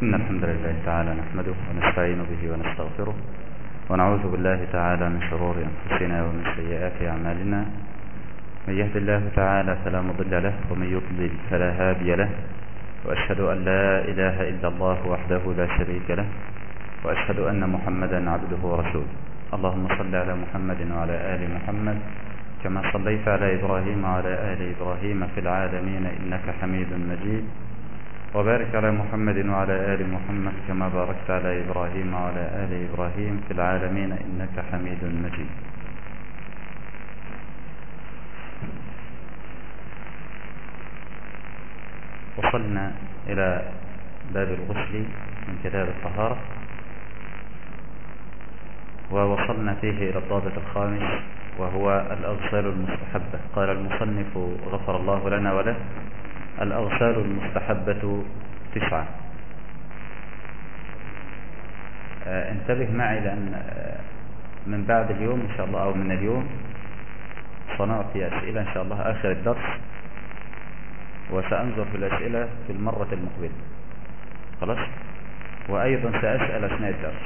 إن الحمد لله تعالى نحمده ونستعين به ونستغفره ونعوذ بالله تعالى من شرور أنفسنا ومن سيئات أعمالنا. من يهد الله تعالى فلا مضل له ومن يضلل فلا هادي له. وأشهد أن لا إله إلا الله وحده لا شريك له. وأشهد أن محمدا عبده ورسوله. اللهم صل على محمد وعلى آل محمد كما صليت على إبراهيم وعلى آل إبراهيم في العالمين إنك حميد مجيد. وبارك على محمد وعلى آل محمد كما باركت على إبراهيم وعلى آل إبراهيم في العالمين إنك حميد مجيد. وصلنا إلى باب الغسل من كتاب الطهارة. ووصلنا فيه إلى الضابط الخامس وهو الأغسال المستحبة. قال المصنف غفر الله لنا وله الأغسال المستحبة تسعة. آه انتبه معي لأن آه من بعد اليوم إن شاء الله أو من اليوم سنعطي أسئلة إن شاء الله آخر الدرس وسأنظر في الأسئلة في المرة المقبلة. خلاص؟ وأيضا سأسأل أثناء الدرس.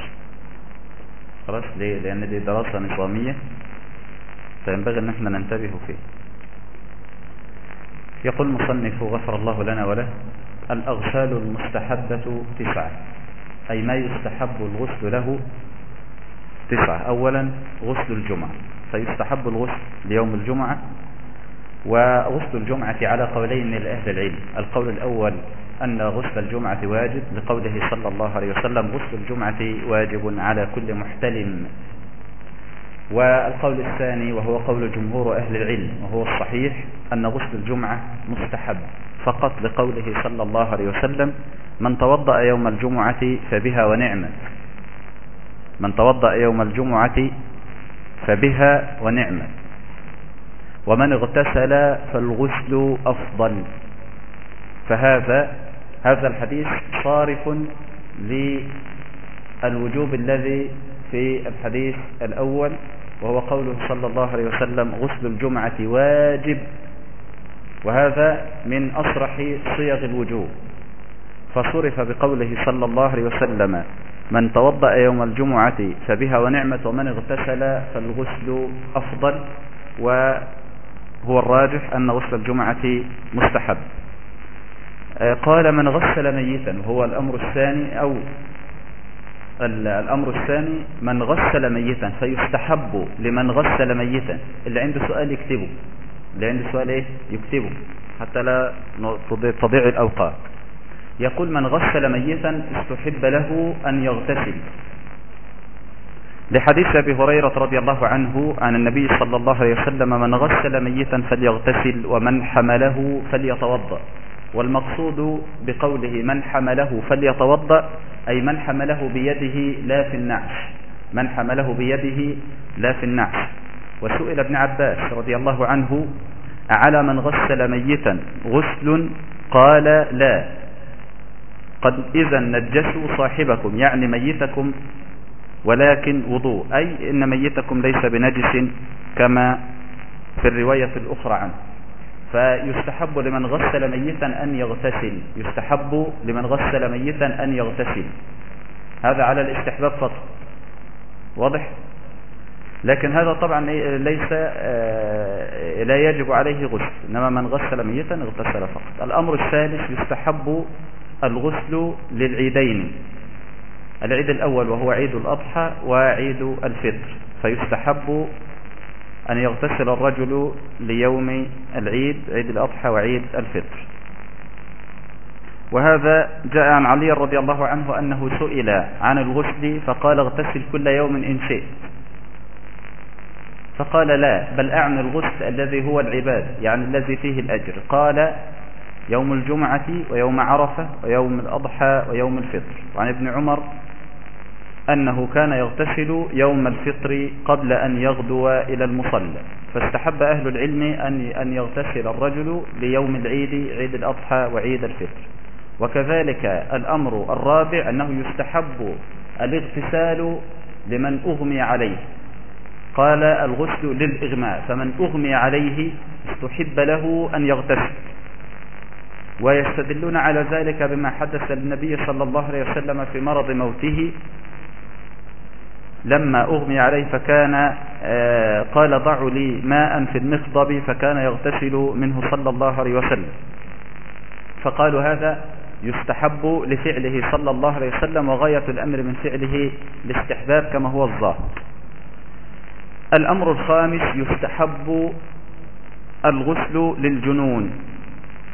خلاص؟ ليه؟ لأن دي دراسة نظامية فينبغي أن إحنا ننتبه فيه يقول المصنف غفر الله لنا وله الأغسال المستحبة تسعة أي ما يستحب الغسل له تسعة. أولا غسل الجمعة فيستحب الغسل ليوم الجمعة وغسل الجمعة على قولين لأهل العلم. القول الأول أن غسل الجمعة واجب لقوله صلى الله عليه وسلم غسل الجمعة واجب على كل محتلم. والقول الثاني وهو قول جمهور أهل العلم وهو الصحيح أن غسل الجمعة مستحب فقط لقوله صلى الله عليه وسلم من توضأ يوم الجمعة فبها ونعمة من توضأ يوم الجمعة فبها ونعمة ومن اغتسل فالغسل أفضل. فهذا هذا الحديث صارف للوجوب الذي في الحديث الأول وهو قوله صلى الله عليه وسلم غسل الجمعة واجب وهذا من أصرح صيغ الوجوب. فصرف بقوله صلى الله عليه وسلم من توضأ يوم الجمعة فبها ونعمة ومن اغتسل فالغسل أفضل. وهو الراجح أن غسل الجمعة مستحب. قال من غسل ميتا وهو الأمر الثاني أو الأمر الثاني من غسل ميتا فيستحب لمن غسل ميتا. اللي عنده سؤال يكتبه. اللي عنده سؤال إيه؟ يكتبه. حتى لا تضيع الأوقات. يقول من غسل ميتا استحب له أن يغتسل. لحديث أبي هريرة رضي الله عنه عن النبي صلى الله عليه وسلم من غسل ميتا فليغتسل ومن حمله فليتوضأ. والمقصود بقوله من حمله فليتوضأ أي من حمله بيده لا في النعش من حمله بيده لا في النعش وسئل ابن عباس رضي الله عنه على من غسل ميتا غسل؟ قال لا. قد إذا نجسوا صاحبكم يعني ميتكم ولكن وضوء. أي إن ميتكم ليس بنجس كما في الرواية الأخرى عنه. فيستحب لمن غسل ميتا أن يغتسل. يستحب لمن غسل ميتا أن يغتسل. هذا على الاستحباب فقط. واضح؟ لكن هذا طبعا ليس لا يجب عليه غسل. إنما من غسل ميتا اغتسل فقط. الأمر الثالث يستحب الغسل للعيدين. العيد الأول وهو عيد الأضحى وعيد الفطر. فيستحب أن يغتسل الرجل ليوم العيد عيد الأضحى وعيد الفطر. وهذا جاء عن علي رضي الله عنه أنه سئل عن الغسل فقال اغتسل كل يوم إن شئت. فقال لا بل أعني الغسل الذي هو العباد يعني الذي فيه الأجر. قال يوم الجمعة ويوم عرفة ويوم الأضحى ويوم الفطر. وعن ابن عمر أنه كان يغتسل يوم الفطر قبل أن يغدو إلى المصلى. فاستحب أهل العلم أن أن يغتسل الرجل ليوم العيد عيد الأضحى وعيد الفطر. وكذلك الأمر الرابع أنه يستحب الاغتسال لمن أغمي عليه. قال الغسل للإغماء فمن أغمي عليه استحب له أن يغتسل. ويستدلون على ذلك بما حدث للنبي صلى الله عليه وسلم في مرض موته لما أغمي عليه فكان آه، قال ضعوا لي ماء في المخضب فكان يغتسل منه صلى الله عليه وسلم. فقالوا هذا يستحب لفعله صلى الله عليه وسلم وغاية الأمر من فعله الاستحباب كما هو الظاهر. الأمر الخامس يستحب الغسل للجنون.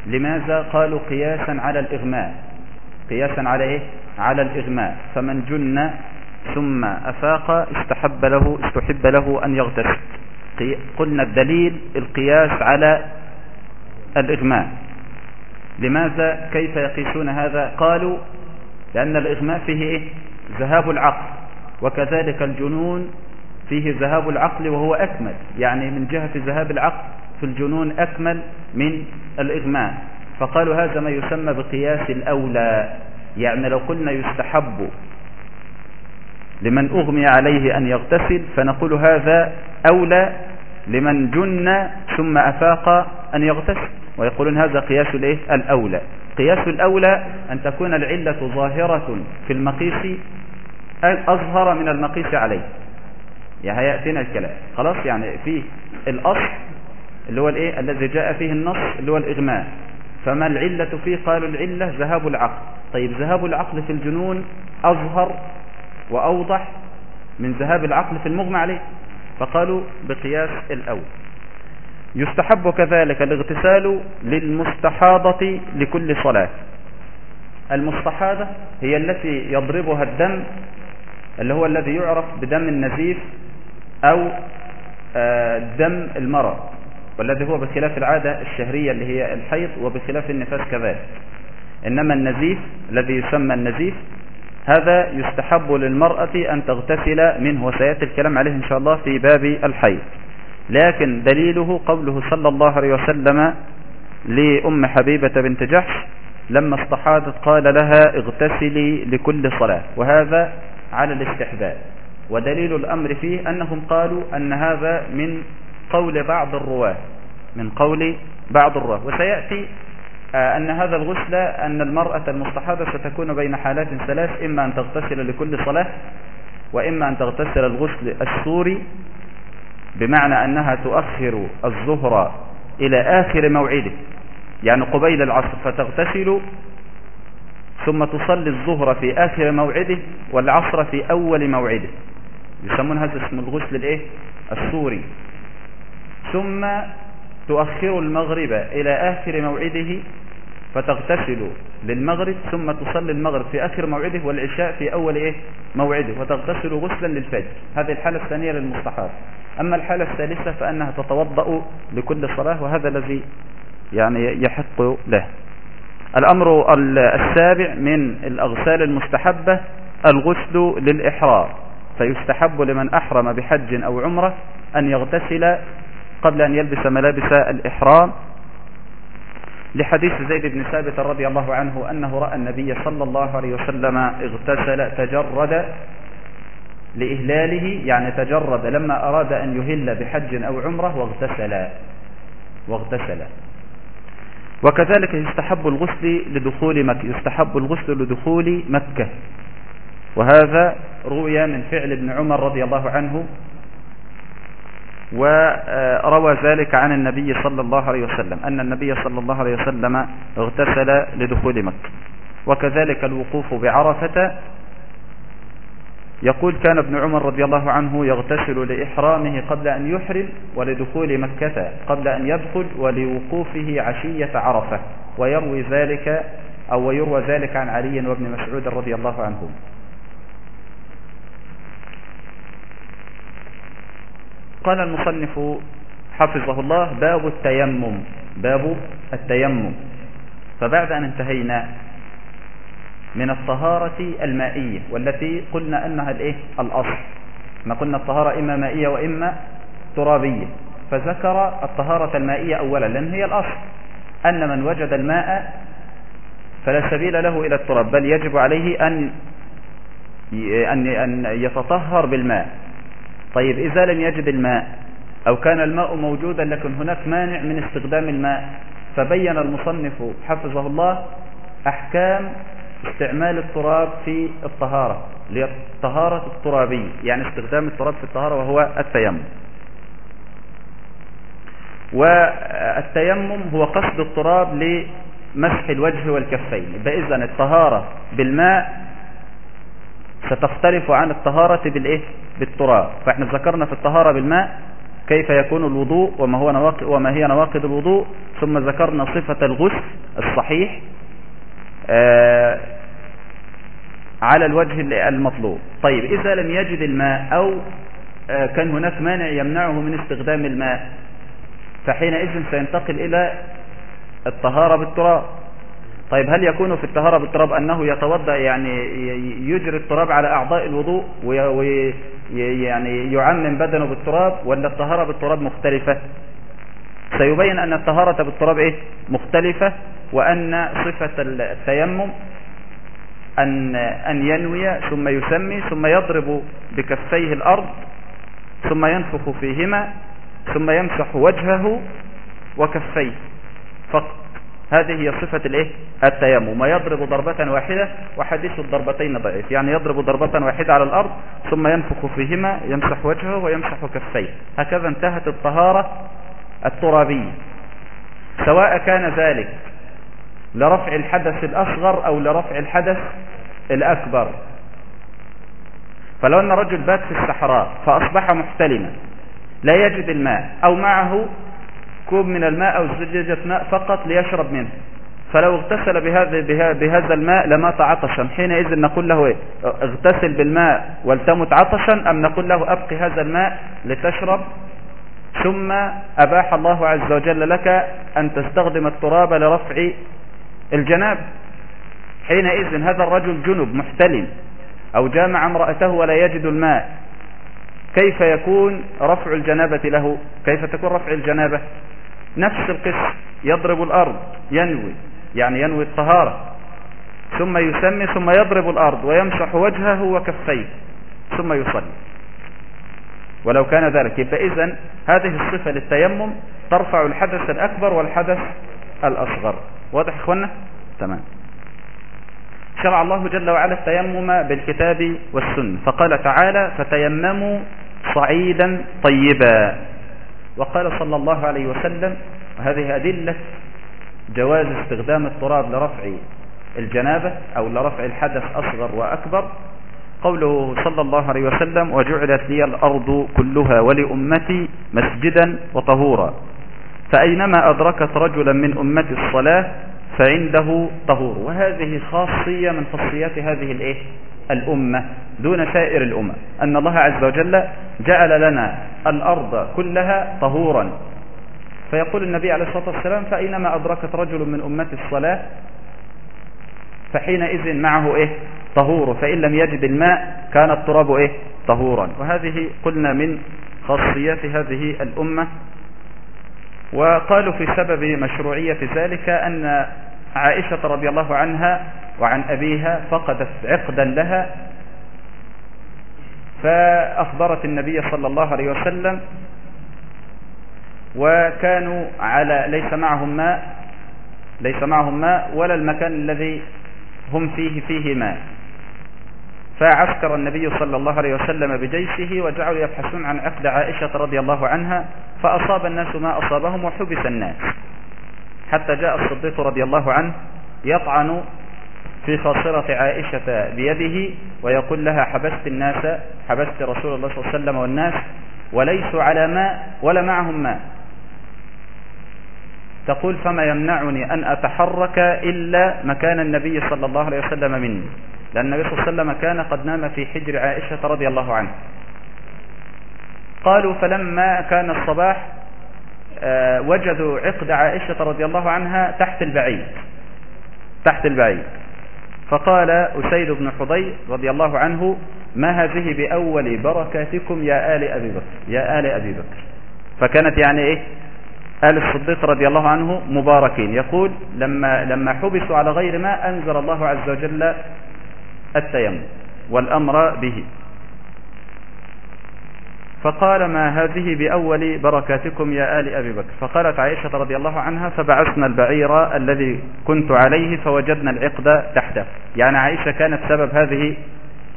لماذا؟ قالوا قياسا على الإغماء. قياسا على إيه؟ على الإغماء. فمن جن ثم أفاق استحب له استحب له أن يغتسل. قلنا الدليل القياس على الإغماء. لماذا كيف يقيسون هذا؟ قالوا لأن الإغماء فيه إيه؟ ذهاب العقل. وكذلك الجنون فيه ذهاب العقل وهو أكمل. يعني من جهة ذهاب العقل في الجنون أكمل من الإغماء. فقالوا هذا ما يسمى بقياس الأولى. يعني لو قلنا يستحب لمن أغمي عليه أن يغتسل فنقول هذا أولى لمن جن ثم أفاق أن يغتسل. ويقولون هذا قياس الإيه؟ الأولى. قياس الأولى أن تكون العلة ظاهرة في المقيس أظهر من المقيس عليه. يعني هيأتينا الكلام. خلاص؟ يعني في الأصل اللي هو الإيه؟ الذي جاء فيه النص اللي هو الإغماء. فما العلة فيه؟ قالوا العلة ذهاب العقل. طيب ذهاب العقل في الجنون أظهر وأوضح من ذهاب العقل في المغمى عليه. فقالوا بقياس الأول. يستحب كذلك الاغتسال للمستحاضة لكل صلاة. المستحاضة هي التي يضربها الدم اللي هو الذي يعرف بدم النزيف أو آه، دم المرض والذي هو بخلاف العادة الشهرية اللي هي الحيض وبخلاف النفاس كذلك. إنما النزيف الذي يسمى النزيف هذا يستحب للمرأة أن تغتسل منه وسيأتي الكلام عليه إن شاء الله في باب الحيض. لكن دليله قوله صلى الله عليه وسلم لأم حبيبة بنت جحش لما استحاضت قال لها اغتسلي لكل صلاة وهذا على الاستحباب. ودليل الأمر فيه أنهم قالوا أن هذا من قول بعض الرواة من قول بعض الرواة. وسيأتي أن هذا الغسل أن المرأة المستحاضة ستكون بين حالات ثلاث إما أن تغتسل لكل صلاة وإما أن تغتسل الغسل السوري بمعنى أنها تؤخر الظهر إلى آخر موعده. يعني قبيل العصر فتغتسل ثم تصلي الظهر في آخر موعده والعصر في أول موعده. يسمون هذا اسم الغسل الإيه؟ السوري. ثم تؤخر المغرب إلى آخر موعده فتغتسل للمغرب ثم تصلي المغرب في آخر موعده والعشاء في أول إيه؟ موعده وتغتسل غسلا للفجر. هذه الحالة الثانية للمستحاض أما الحالة الثالثة فأنها تتوضأ لكل صلاة وهذا الذي يعني يحق له. الأمر السابع من الأغسال المستحبة الغسل للإحرام. فيستحب لمن أحرم بحج أو عمرة أن يغتسل قبل أن يلبس ملابس الإحرام لحديث زيد بن ثابت رضي الله عنه أنه رأى النبي صلى الله عليه وسلم اغتسل تجرد لإهلاله يعني تجرد لما أراد أن يهل بحج أو عمرة واغتسل واغتسل. وكذلك يستحب الغسل لدخول مكة يستحب الغسل لدخول مكة. وهذا روي من فعل ابن عمر رضي الله عنه وروى ذلك عن النبي صلى الله عليه وسلم أن النبي صلى الله عليه وسلم اغتسل لدخول مكة. وكذلك الوقوف بعرفة. يقول كان ابن عمر رضي الله عنه يغتسل لإحرامه قبل أن يحرم ولدخول مكة قبل أن يدخل ولوقوفه عشية عرفة. ويروي ذلك أو يروى ذلك عن علي وابن مسعود رضي الله عنهم قال المصنف حفظه الله باب التيمم باب التيمم. فبعد أن انتهينا من الطهارة المائية والتي قلنا أنها الإيه؟ الأصل. ما قلنا الطهارة إما مائية وإما ترابية. فذكر الطهارة المائية أولا لأن هي الأصل. أن من وجد الماء فلا سبيل له إلى التراب بل يجب عليه أن أن يتطهر بالماء. طيب إذا لم يجد الماء أو كان الماء موجودا لكن هناك مانع من استخدام الماء فبين المصنف حفظه الله أحكام استعمال التراب في الطهارة للطهارة الترابية يعني استخدام التراب في الطهارة وهو التيمم والتيمم هو قصد التراب لمسح الوجه والكفين إذا الطهارة بالماء ستختلف عن الطهارة بالإيه؟ بالتراب. فإحنا ذكرنا في الطهارة بالماء كيف يكون الوضوء وما, هو نواقض وما هي نواقض الوضوء. ثم ذكرنا صفة الغسل الصحيح آه على الوجه المطلوب. طيب إذا لم يجد الماء أو آه كان هناك مانع يمنعه من استخدام الماء فحينئذ سينتقل إلى الطهارة بالتراب. طيب هل يكون في الطهارة بالتراب أنه يتوضأ يعني يجري التراب على أعضاء الوضوء ويعني يعمم بدنه بالتراب ولا الطهارة بالتراب مختلفة سيبين أن الطهارة بالتراب إيه؟ مختلفة وأن صفة التيمم أن, أن ينوي ثم يسمي ثم يضرب بكفيه الأرض ثم ينفخ فيهما ثم يمسح وجهه وكفيه فقط هذه هي صفة الإيه؟ التيمم. ويضرب ضربة واحدة وحديث الضربتين ضعيف. يعني يضرب ضربة واحدة على الأرض ثم ينفخ فيهما يمسح وجهه ويمسح كفيه. هكذا انتهت الطهارة الترابية. سواء كان ذلك لرفع الحدث الأصغر أو لرفع الحدث الأكبر. فلو أن رجل بات في الصحراء فأصبح محتلما لا يجد الماء أو معه كوب من الماء أو زجاجة ماء فقط ليشرب منه. فلو اغتسل بهذا بهذا الماء لمات عطشا. حينئذ نقول له إيه؟ اغتسل بالماء ولتمت عطشا أم نقول له أبقي هذا الماء لتشرب؟ ثم أباح الله عز وجل لك أن تستخدم التراب لرفع الجناب. حينئذ هذا الرجل جنب محتلم. أو جامع امرأته ولا يجد الماء. كيف يكون رفع الجنابة له؟ كيف تكون رفع الجنابة؟ نفس القصة يضرب الأرض ينوي يعني ينوي الطهارة. ثم يسمي ثم يضرب الأرض ويمسح وجهه وكفيه ثم يصلي. ولو كان ذلك إذن هذه الصفة للتيمم ترفع الحدث الأكبر والحدث الأصغر. واضح إخوانا تمام. شرع الله جل وعلا التيمم بالكتاب والسنة فقال تعالى فتيمموا صعيدا طيبا. وقال صلى الله عليه وسلم وهذه أدلة جواز استخدام التراب لرفع الجنابة أو لرفع الحدث أصغر وأكبر. قوله صلى الله عليه وسلم وجعلت لي الأرض كلها ولأمتي مسجدا وطهورا. فأينما أدركت رجلا من أمتي الصلاة فعنده طهور. وهذه خاصية من خاصيات هذه الإيه؟ الأمة دون سائر الأمم أن الله عز وجل جعل لنا الأرض كلها طهورا. فيقول النبي عليه الصلاة والسلام فأينما أدركت رجل من أمة الصلاة فحينئذ معه إيه؟ طهور. فإن لم يجد الماء كان التراب إيه؟ طهورا. وهذه قلنا من خاصيات هذه الأمة. وقالوا في سبب مشروعية ذلك أن عائشة رضي الله عنها وعن أبيها فقدت عقدا لها فأخبرت النبي صلى الله عليه وسلم وكانوا على ليس معهم ماء ليس معهم ماء ولا المكان الذي هم فيه فيه ماء. فعسكر النبي صلى الله عليه وسلم بجيشه وجعلوا يبحثون عن عقد عائشة رضي الله عنها فأصاب الناس ما أصابهم وحبس الناس. حتى جاء الصديق رضي الله عنه يطعن في خاصرة عائشة بيده ويقول لها حبست الناس حبست رسول الله صلى الله عليه وسلم والناس وليسوا على ماء ولا معهم ماء تقول فما يمنعني أن أتحرك إلا مكان النبي صلى الله عليه وسلم مني. لأن النبي صلى الله عليه وسلم كان قد نام في حجر عائشة رضي الله عنها قالوا فلما كان الصباح آه، وجدوا عقد عائشة رضي الله عنها تحت البعيد تحت البعيد فقال أسيد بن حضير رضي الله عنه ما هذه بأول بركاتكم يا آل أبي بكر؟ يا آل أبي بكر. فكانت يعني إيه؟ آل الصديق رضي الله عنه مباركين. يقول لما لما حبسوا على غير ما أنزل الله عز وجل التيمم والأمر به. فقال ما هذه بأول بركاتكم يا آل أبي بكر؟ فقالت عائشة رضي الله عنها فبعثنا البعير الذي كنت عليه فوجدنا العقد تحته يعني عائشة كانت سبب هذه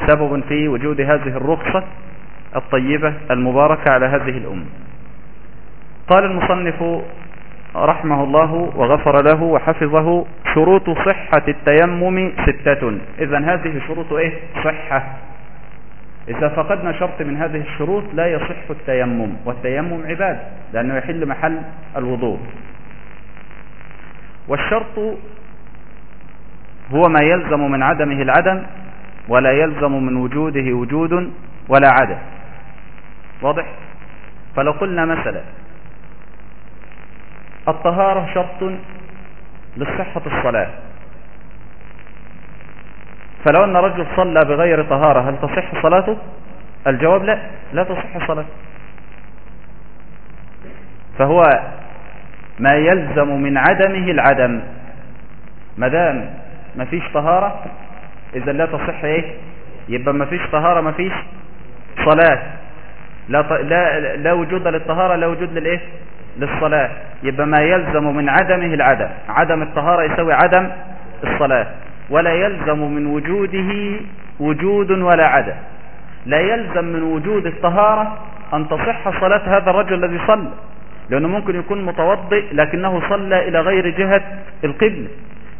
سبب في وجود هذه الرخصة الطيبة المباركة على هذه الأمة قال المصنف رحمه الله وغفر له وحفظه شروط صحة التيمم ستة. إذا هذه شروط إيه؟ صحة. إذا فقدنا شرط من هذه الشروط لا يصح التيمم والتيمم عبادة لأنه يحل محل الوضوء. والشرط هو ما يلزم من عدمه العدم ولا يلزم من وجوده وجود ولا عدم. واضح؟ فلو قلنا مثلا الطهارة شرط لصحة الصلاة. فلو أن رجل صلى بغير طهارة هل تصح صلاته؟ الجواب لا لا تصح صلاته. فهو ما يلزم من عدمه العدم. ما دام ما فيش طهارة إذا لا تصح إيه؟ يبقى ما فيش طهارة ما فيش صلاة. لا, ط... لا, لا وجود للطهارة لا وجود للإيه؟ للصلاة. يبقى ما يلزم من عدمه العدم. عدم الطهارة يساوي عدم الصلاة. ولا يلزم من وجوده وجود ولا عدم. لا يلزم من وجود الطهارة أن تصح صلاة هذا الرجل الذي صلى لأنه ممكن يكون متوضئ لكنه صلى إلى غير جهة القبلة.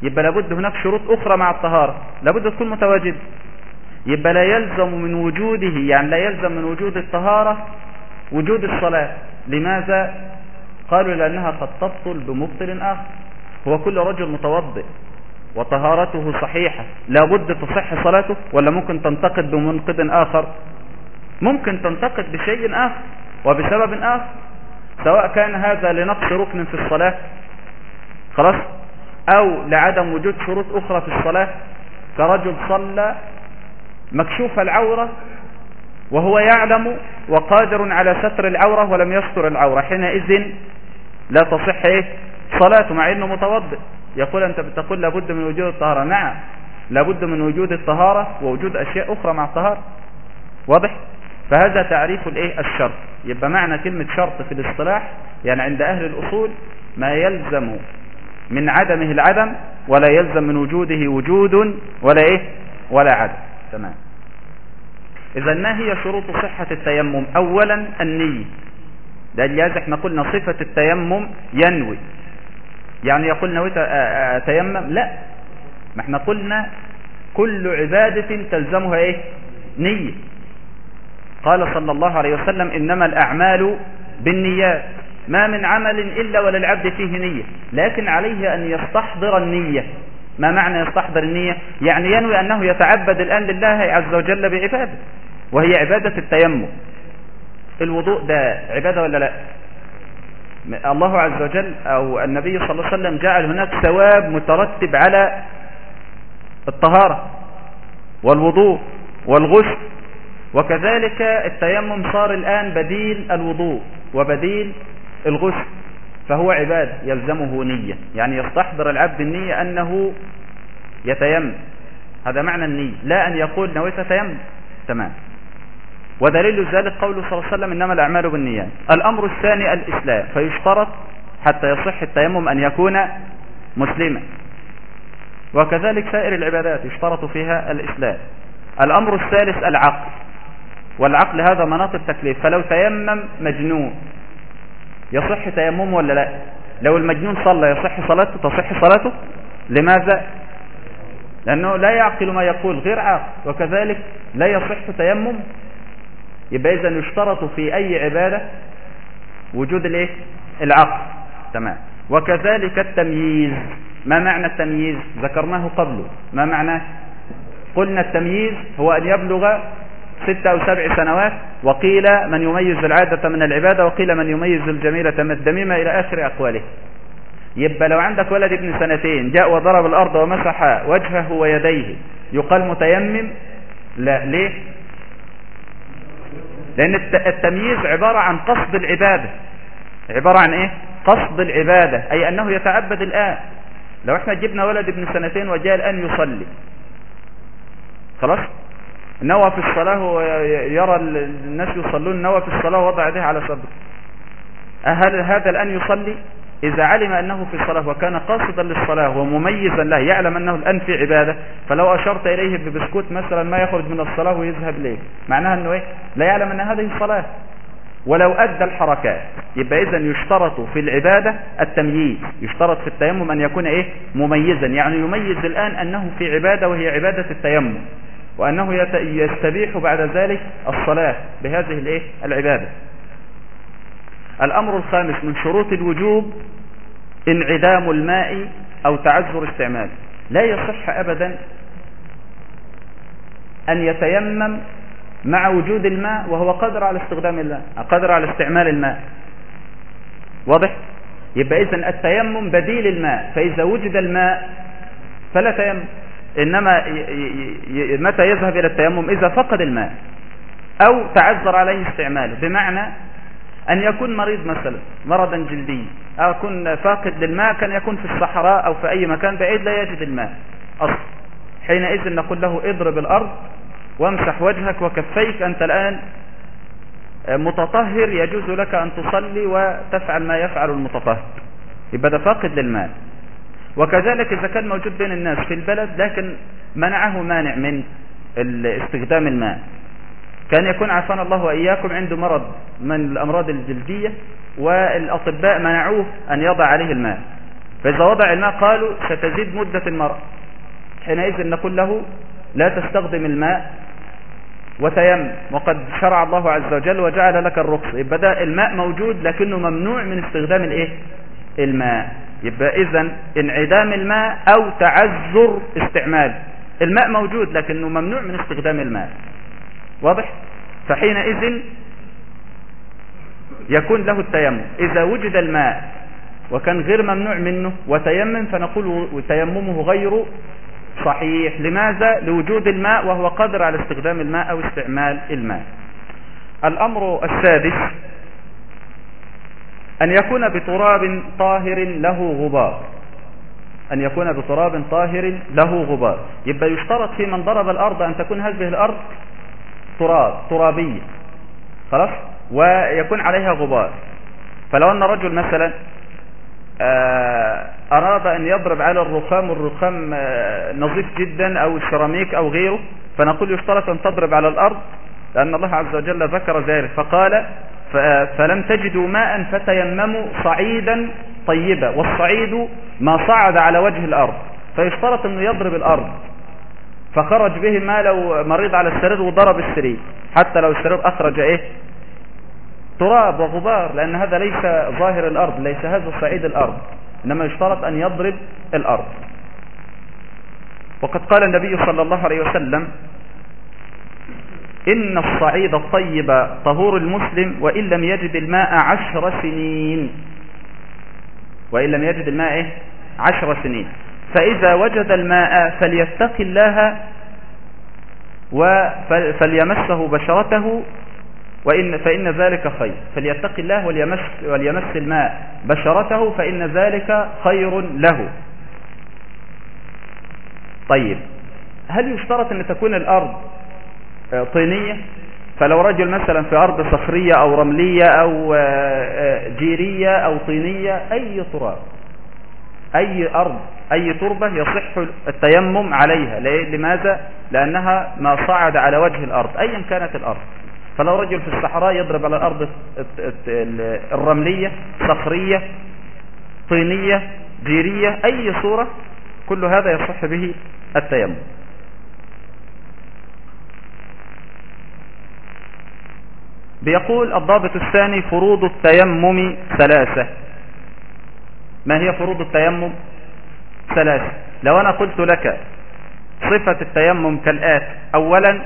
يبقى لابد هناك شروط أخرى مع الطهارة. لابد تكون متواجدة يبقى لا يلزم من وجوده يعني لا يلزم من وجود الطهارة وجود الصلاة. لماذا؟ قالوا لأنها قد تبطل بمبطل آخر. هو كل رجل متوضئ. وطهارته صحيحة. لابد تصح صلاته ولا ممكن تنتقد بمنقد آخر؟ ممكن تنتقد بشيء آخر وبسبب آخر. سواء كان هذا لنقص ركن في الصلاة خلاص أو لعدم وجود شروط أخرى في الصلاة. كرجل صلى مكشوف العورة وهو يعلم وقادر على ستر العورة ولم يستر العورة. حينئذ لا تصح إيه؟ صلاته مع أنه متوضئ. يقول أنت بتقول لابد من وجود الطهارة. نعم. لابد من وجود الطهارة ووجود أشياء أخرى مع الطهارة. واضح؟ فهذا تعريف الإيه؟ الشرط. يبقى معنى كلمة شرط في الاصطلاح يعني عند أهل الأصول ما يلزم من عدمه العدم ولا يلزم من وجوده وجود ولا إيه؟ ولا عدم. تمام. إذا ما هي شروط صحة التيمم؟ اولا النية. ده اللي إحنا قلنا صفة التيمم ينوي. يعني يقول نويت اتيمم لا. ما إحنا قلنا كل عبادة تلزمها إيه؟ نية. قال صلى الله عليه وسلم إنما الأعمال بالنيات. ما من عمل إلا وللعبد فيه نية. لكن عليه أن يستحضر النية. ما معنى يستحضر النية؟ يعني ينوي أنه يتعبد الآن لله عز وجل بعباده وهي عبادة التيمم. الوضوء ده عبادة ولا لا؟ الله عز وجل أو النبي صلى الله عليه وسلم جعل هناك ثواب مترتب على الطهارة والوضوء والغسل وكذلك التيمم صار الآن بديل الوضوء وبديل الغسل فهو عبادة يلزمه نية يعني يستحضر العبد النية أنه يتيمم هذا معنى النية لا أن يقول نويت تيمم تمام. ودليل ذلك قوله صلى الله عليه وسلم إنما الأعمال بالنيات. الأمر الثاني الإسلام فيشترط حتى يصح التيمم أن يكون مسلما. وكذلك سائر العبادات يشترط فيها الإسلام. الأمر الثالث العقل. والعقل هذا مناط التكليف فلو تيمم مجنون يصح تيممه ولا لا؟ لو المجنون صلى يصح صلاته تصح صلاته؟ لماذا؟ لأنه لا يعقل ما يقول غير عاقل. وكذلك لا يصح تيمم يبقى إذا يشترط في أي عبادة وجود الإيه؟ العقل. تمام. وكذلك التمييز. ما معنى التمييز؟ ذكرناه قبله ما معناه؟ قلنا التمييز هو أن يبلغ ست أو سبع سنوات وقيل من يميز العادة من العبادة وقيل من يميز الجميلة من الدميمة إلى آخر أقواله. يبقى لو عندك ولد ابن سنتين جاء وضرب الأرض ومسح وجهه ويديه يقال متيمم؟ لا. ليه؟ لأن التمييز عبارة عن قصد العبادة. عبارة عن إيه؟ قصد العبادة. أي أنه يتعبد الآن. لو إحنا جبنا ولد ابن سنتين وجاء الآن يصلي. خلاص؟ نوى في الصلاة ويرى الناس يصلون نوى في الصلاة وضع يديه على صدره. هل هذا الآن يصلي؟ إذا علم أنه في الصلاة وكان قاصدا للصلاة ومميزا له يعلم أنه الآن في عبادة فلو أشرت إليه ببسكوت مثلا ما يخرج من الصلاة ويذهب ليه معناها أنه إيه؟ لا يعلم أن هذه الصلاة. ولو أدى الحركات. يبقى إذا يشترط في العبادة التمييز. يشترط في التيمم أن يكون إيه؟ مميزا. يعني يميز الآن أنه في عبادة وهي عبادة التيمم. وأنه يستبيح بعد ذلك الصلاة بهذه الإيه؟ العبادة. الأمر الخامس من شروط الوجوب انعدام الماء أو تعذر استعماله لا يصح أبدا أن يتيمم مع وجود الماء وهو قادر على استخدام الماء قادر على استعمال الماء. واضح؟ يبقى إذن التيمم بديل الماء فإذا وجد الماء فلا تيمم. إنما متى يذهب إلى التيمم؟ إذا فقد الماء أو تعذر عليه استعماله. بمعنى أن يكون مريض مثلا مرضا جلديا أو يكون فاقد للماء كان يكون في الصحراء أو في أي مكان بعيد لا يجد الماء. أصلا. حينئذ نقول له اضرب الأرض وامسح وجهك وكفيك أنت الآن متطهر يجوز لك أن تصلي وتفعل ما يفعل المتطهر. يبقى ده فاقد للماء وكذلك إذا كان موجود بين الناس في البلد لكن منعه مانع من استخدام الماء. كان يكون عافانا الله وإياكم عنده مرض من الأمراض الجلدية والأطباء منعوه أن يضع عليه الماء. فإذا وضع الماء قالوا ستزيد مدة المرض. حينئذ نقول له لا تستخدم الماء وتيم. وقد شرع الله عز وجل وجعل لك الرخص. يبقى ده الماء موجود لكنه ممنوع من استخدام الإيه؟ الماء. يبقى إذا انعدام الماء أو تعذر استعمال. الماء موجود لكنه ممنوع من استخدام الماء. واضح؟ فحينئذ يكون له التيمم. إذا وجد الماء وكان غير ممنوع منه وتيمم فنقول تيممه غير صحيح. لماذا؟ لوجود الماء وهو قادر على استخدام الماء أو استعمال الماء. الأمر السادس أن يكون بتراب طاهر له غبار. أن يكون بتراب طاهر له غبار. يبقى يشترط في من ضرب الأرض أن تكون هذه الأرض تراب ترابية خلاص؟ ويكون عليها غبار. فلو أن رجل مثلا أراد أن يضرب على الرخام والرخام نظيف جدا أو السيراميك أو غيره فنقول يشترط أن تضرب على الأرض لأن الله عز وجل ذكر ذلك. فقال فلم تجدوا ماء فتيمموا صعيدا طيبا والصعيد ما صعد على وجه الأرض. فيشترط أنه يضرب الأرض. فخرج به ما لو مريض على السرير وضرب السرير. حتى لو السرير أخرج إيه؟ تراب وغبار لأن هذا ليس ظاهر الأرض ليس هذا صعيد الأرض. إنما يشترط أن يضرب الأرض. وقد قال النبي صلى الله عليه وسلم إن الصعيد الطيب طهور المسلم وإن لم يجد الماء عشر سنين. وإن لم يجد الماء إيه؟ عشر سنين. فإذا وجد الماء فليتق الله فليمسه بشرته وإن فإن ذلك خير. فليتق الله وليمس, وليمس الماء بشرته فإن ذلك خير له. طيب هل يشترط أن تكون الأرض طينية؟ فلو رجل مثلا في أرض صخرية أو رملية أو جيرية أو طينية أي تراب أي أرض أي تربة يصح التيمم عليها. لماذا؟ لأنها ما صعد على وجه الأرض أيا كانت الأرض. فلو رجل في الصحراء يضرب على الأرض الرملية صخرية طينية جيرية أي صورة كل هذا يصح به التيمم. بيقول الضابط الثاني فروض التيمم ثلاثة. ما هي فروض التيمم؟ ثلاثة. لو أنا قلت لك صفة التيمم كالآت أولا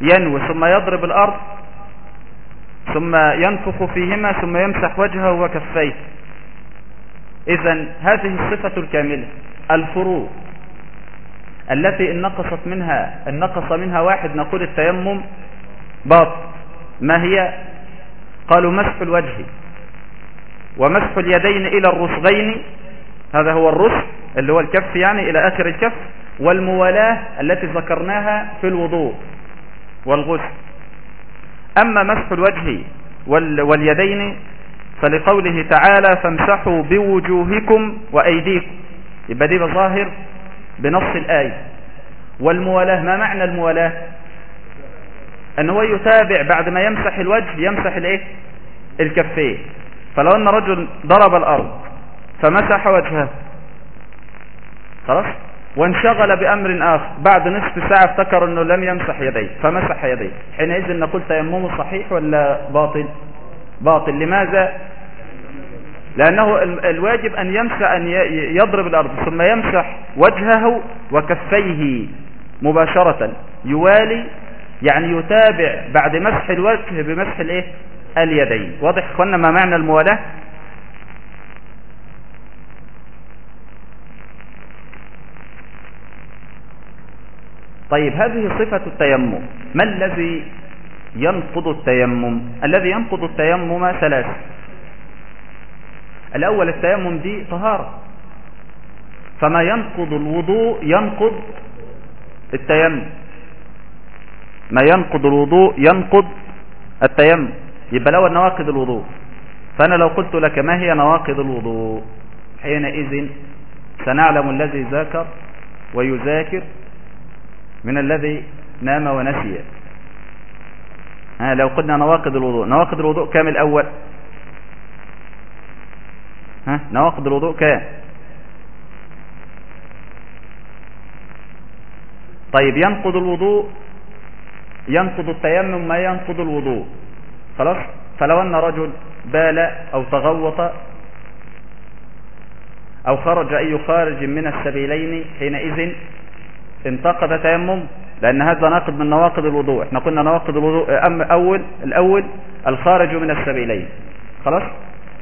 ينوي ثم يضرب الأرض ثم ينفخ فيهما ثم يمسح وجهه وكفيه. إذا هذه الصفة الكاملة الفروض التي إن نقصت منها إن نقص منها واحد نقول التيمم باطل. ما هي؟ قالوا مسح الوجه. ومسح اليدين إلى الرسغين. هذا هو الرسغ اللي هو الكف يعني إلى آخر الكف والموالاة التي ذكرناها في الوضوء والغسل. أما مسح الوجه واليدين فلقوله تعالى فامسحوا بوجوهكم وأيديكم. يبقى دي بظاهر بنص الآية. والموالاة ما معنى الموالاة؟ إن هو يتابع بعد ما يمسح الوجه يمسح الإيه؟ الكفين. فلو أن رجل ضرب الأرض فمسح وجهه. خلاص؟ وانشغل بأمر آخر. بعد نصف ساعة افتكر أنه لم يمسح يديه فمسح يديه. حينئذ نقول تيممه صحيح ولا باطل؟ باطل. لماذا؟ لأنه الواجب أن يمسح أن يضرب الأرض ثم يمسح وجهه وكفيه مباشرة. يوالي يعني يتابع بعد مسح الوجه بمسح الإيه؟ اليدين. واضح اخوانا ما معنى الموالاة؟ طيب هذه صفة التيمم. ما الذي ينقض التيمم؟ الذي ينقض التيمم ثلاث. الأول التيمم دي طهارة. فما ينقض الوضوء ينقض التيمم. ما ينقض الوضوء ينقض التيمم. يبقى لو نواقض الوضوء. فأنا لو قلت لك ما هي نواقض الوضوء؟ حينئذ سنعلم الذي ذاكر ويذاكر من الذي نام ونسي. ها لو قلنا نواقض الوضوء. نواقض الوضوء كام الأول؟ ها نواقض الوضوء كام؟ طيب ينقض الوضوء ينقض التيمم ما ينقض الوضوء. خلاص؟ فلو أن رجل بال أو تغوط أو خرج أي خارج من السبيلين حينئذ انتقد تيمم لأن هذا ناقض من نواقض الوضوء. إحنا قلنا نواقض الوضوء أم أول الأول الخارج من السبيلين. خلاص؟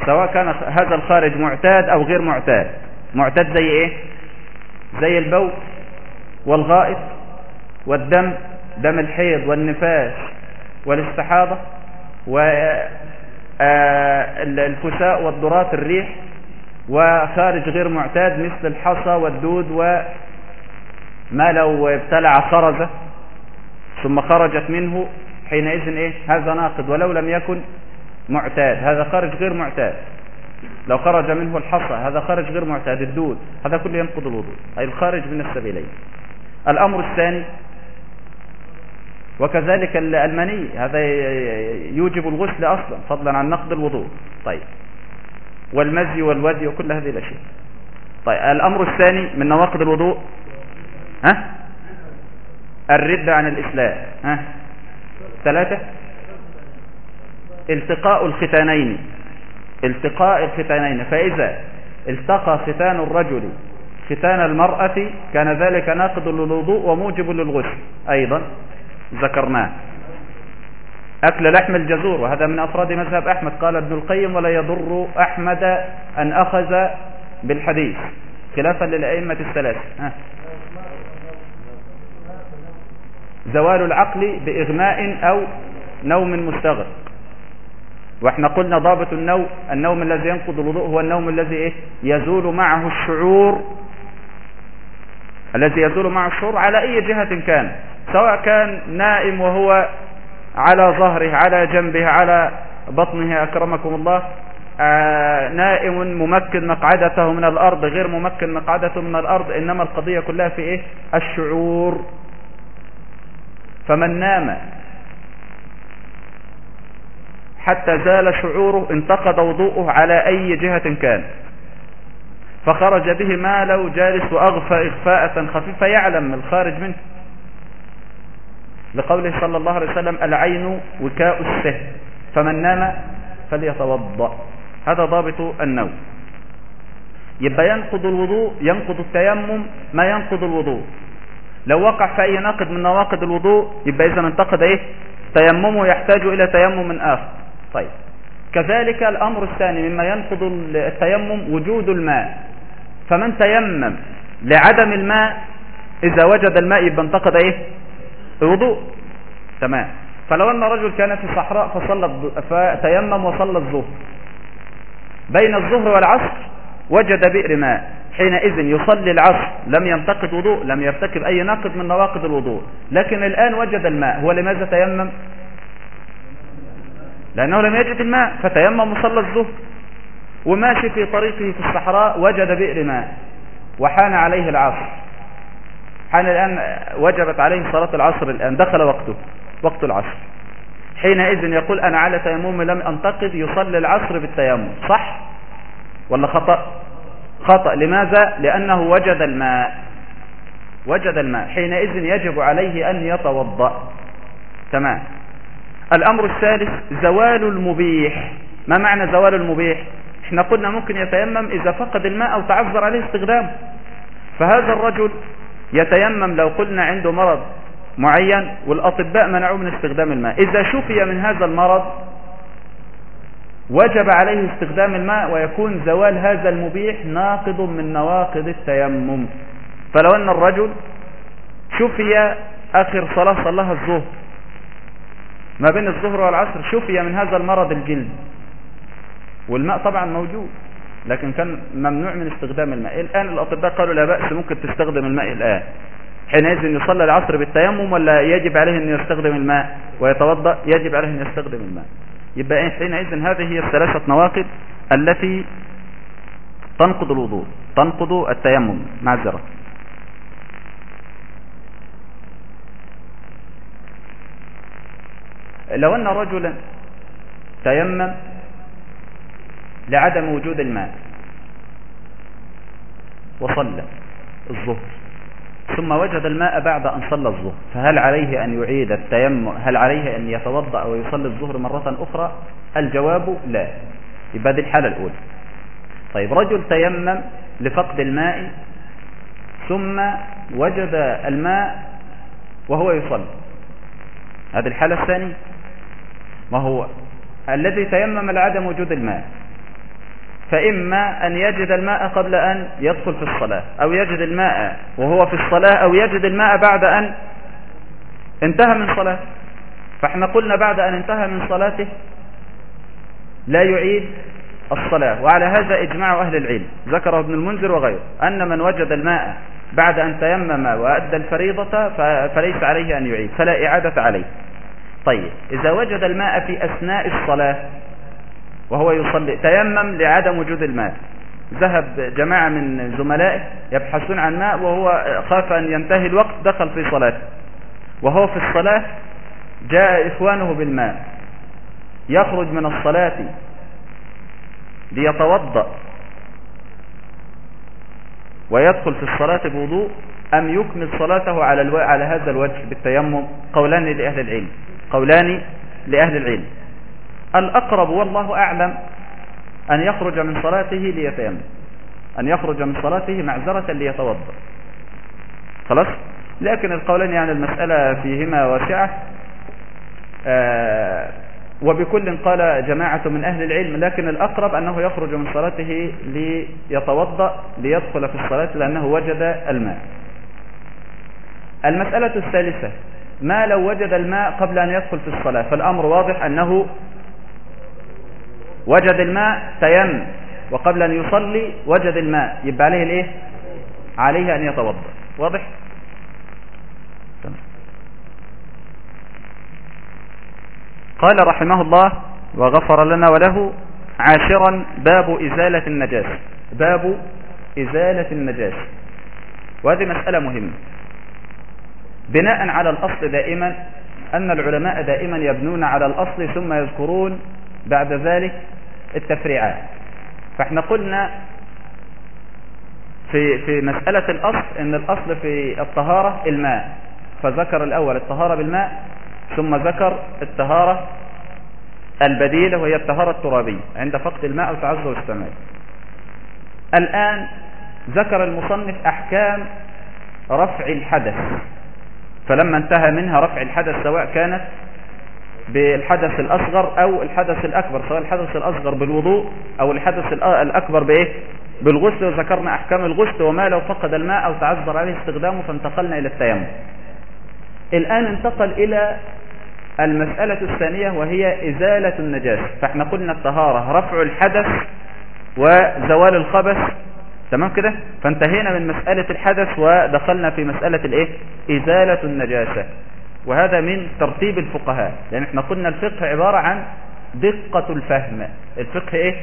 سواء كان هذا الخارج معتاد أو غير معتاد. معتاد زي إيه؟ زي البول والغائط والدم دم الحيض والنفاس والاستحاضة. والفساء آه، والضرات الريح وخارج غير معتاد مثل الحصى والدود وما لو ابتلع خرزة ثم خرجت منه حينئذ إيه؟ هذا ناقض ولو لم يكن معتاد هذا خارج غير معتاد. لو خرج منه الحصى هذا خارج غير معتاد الدود هذا كله ينقض الوضوء أي الخارج من السبيلين. الأمر الثاني وكذلك المني. هذا يوجب الغسل أصلا فضلا عن نقض الوضوء. طيب. والمزي والودي وكل هذه الأشياء. طيب. الأمر الثاني من نواقض الوضوء. ها؟ الردة عن الإسلام. ها؟ ثلاثة. التقاء الختانين. التقاء الختانين. فإذا التقى ختان الرجل ختان المرأة كان ذلك ناقض للوضوء وموجب للغسل. أيضا. ذكرناه أكل لحم الجزور وهذا من أفراد مذهب أحمد. قال ابن القيم ولا يضر أحمد أن أخذ بالحديث. خلافا للأئمة الثلاثة زوال العقل بإغماء أو نوم مستغرق. وإحنا قلنا ضابط النوم النوم الذي ينقض الوضوء هو النوم الذي إيه؟ يزول معه الشعور. الذي يزول معه الشعور على أي جهة كان. سواء كان نائم وهو على ظهره على جنبه على بطنه أكرمكم الله آه نائم ممكن مقعدته من الأرض غير ممكن مقعدته من الأرض إنما القضية كلها في إيه الشعور. فمن نام حتى زال شعوره انتقد وضوءه على أي جهة كان. فخرج به ما لو جالس وأغفى إغفاءة خفيفة يعلم الخارج منه. لقوله صلى الله عليه وسلم العين وكاء السهل فمن نام فليتوضأ. هذا ضابط النوم. يبقى ينقض الوضوء ينقض التيمم. ما ينقض الوضوء؟ لو وقع في أي ناقض من نواقض الوضوء يبقى إذا انتقد إيه؟ تيممه يحتاج إلى تيمم آخر. طيب. كذلك الأمر الثاني مما ينقض التيمم وجود الماء. فمن تيمم لعدم الماء إذا وجد الماء يبقى انتقد إيه؟ وضوء تمام. فلو أن رجل كان في صحراء فصلى فتيمم وصلى الظهر. بين الظهر والعصر وجد بئر ماء. حينئذ يصلي العصر. لم ينتقد وضوء لم يرتكب أي ناقض من نواقض الوضوء. لكن الآن وجد الماء. هو لماذا تيمم؟ لأنه لم يجد الماء. فتيمم مصلى الظهر. وماشي في طريقه في الصحراء وجد بئر ماء. وحان عليه العصر. حان الآن وجبت عليه صلاة العصر الآن دخل وقته وقت العصر. حينئذ يقول أنا على تيمم لم أنتقد يصلي العصر بالتيمم. صح؟ ولا خطأ؟ خطأ. لماذا؟ لأنه وجد الماء. وجد الماء. حينئذ يجب عليه أن يتوضأ. تمام. الأمر الثالث زوال المبيح. ما معنى زوال المبيح؟ إحنا قلنا ممكن يتيمم إذا فقد الماء أو تعذر عليه استخدامه. فهذا الرجل يتيمم لو قلنا عنده مرض معين والأطباء منعوه من استخدام الماء. إذا شفي من هذا المرض وجب عليه استخدام الماء ويكون زوال هذا المبيح ناقض من نواقض التيمم. فلو أن الرجل شفي آخر صلاة صلاها الظهر ما بين الظهر والعصر شفي من هذا المرض الجلد. والماء طبعا موجود. لكن كان ممنوع من استخدام الماء. الآن الأطباء قالوا لا بأس ممكن تستخدم الماء الآن. حينئذ يصلي العصر بالتيمم ولا يجب عليه أن يستخدم الماء؟ ويتوضأ يجب عليه أن يستخدم الماء. يبقى حينئذ هذه هي الثلاثة نواقض التي تنقض الوضوء تنقض التيمم. معذرة لو أن رجلا تيمم لعدم وجود الماء. وصلى الظهر. ثم وجد الماء بعد أن صلى الظهر. فهل عليه أن يعيد التيمم هل عليه أن يتوضأ ويصلي الظهر مرة أخرى؟ الجواب لا. يبقى دي الحالة الأولى. طيب رجل تيمم لفقد الماء ثم وجد الماء وهو يصلي. هذه الحالة الثانية. ما هو؟ الذي تيمم لعدم وجود الماء. فإما أن يجد الماء قبل أن يدخل في الصلاة أو يجد الماء وهو في الصلاة أو يجد الماء بعد أن انتهى من صلاة. فإحنا قلنا بعد أن انتهى من صلاته لا يعيد الصلاة. وعلى هذا إجماع أهل العلم ذكره ابن المنذر وغيره أن من وجد الماء بعد أن تيمم وأدى الفريضة فليس عليه أن يعيد فلا إعادة عليه. طيب إذا وجد الماء في أثناء الصلاة وهو يصلي. تيمم لعدم وجود الماء. ذهب جماعة من زملائه يبحثون عن ماء وهو خاف أن ينتهي الوقت دخل في صلاته وهو في الصلاة جاء إخوانه بالماء. يخرج من الصلاة ليتوضأ. ويدخل في الصلاة بوضوء. أم يكمل صلاته على ألو... على هذا الوجه بالتيمم؟ قولان لأهل العلم. قولان لأهل العلم. الأقرب والله أعلم أن يخرج من صلاته ليتيمم أن يخرج من صلاته معذرة ليتوضأ. خلاص؟ لكن القولين يعني المسألة فيهما واسعة. آه وبكل قال جماعة من أهل العلم لكن الأقرب أنه يخرج من صلاته ليتوضأ ليدخل في الصلاة لأنه وجد الماء. المسألة الثالثة ما لو وجد الماء قبل أن يدخل في الصلاة؟ فالأمر واضح أنه وجد الماء تيم وقبل أن يصلي وجد الماء. يبقى عليه الإيه؟ عليه أن يتوضأ. واضح؟ قال رحمه الله وغفر لنا وله عاشرا باب إزالة النجاسة. باب إزالة النجاسة. وهذه مسألة مهمة. بناء على الأصل دائما أن العلماء دائما يبنون على الأصل ثم يذكرون بعد ذلك التفريعات. فإحنا قلنا في في مسألة الأصل إن الأصل في الطهارة الماء. فذكر الأول الطهارة بالماء ثم ذكر الطهارة البديلة وهي الطهارة الترابية عند فقد الماء أو تعذر السماء. الآن ذكر المصنف أحكام رفع الحدث فلما انتهى منها رفع الحدث سواء كانت بالحدث الأصغر أو الحدث الأكبر سواء الحدث الأصغر بالوضوء أو الحدث الأكبر بإيه؟ بالغسل. وذكرنا أحكام الغسل وما لو فقد الماء أو تعذر عليه استخدامه فانتقلنا إلى التيمم. الآن انتقل إلى المسألة الثانية وهي إزالة النجاسة. فإحنا قلنا الطهارة رفع الحدث وزوال الخبث. تمام كده؟ فانتهينا من مسألة الحدث ودخلنا في مسألة الإيه؟ إزالة النجاسة. وهذا من ترتيب الفقهاء. لأن إحنا قلنا الفقه عبارة عن دقة الفهم. الفقه إيه؟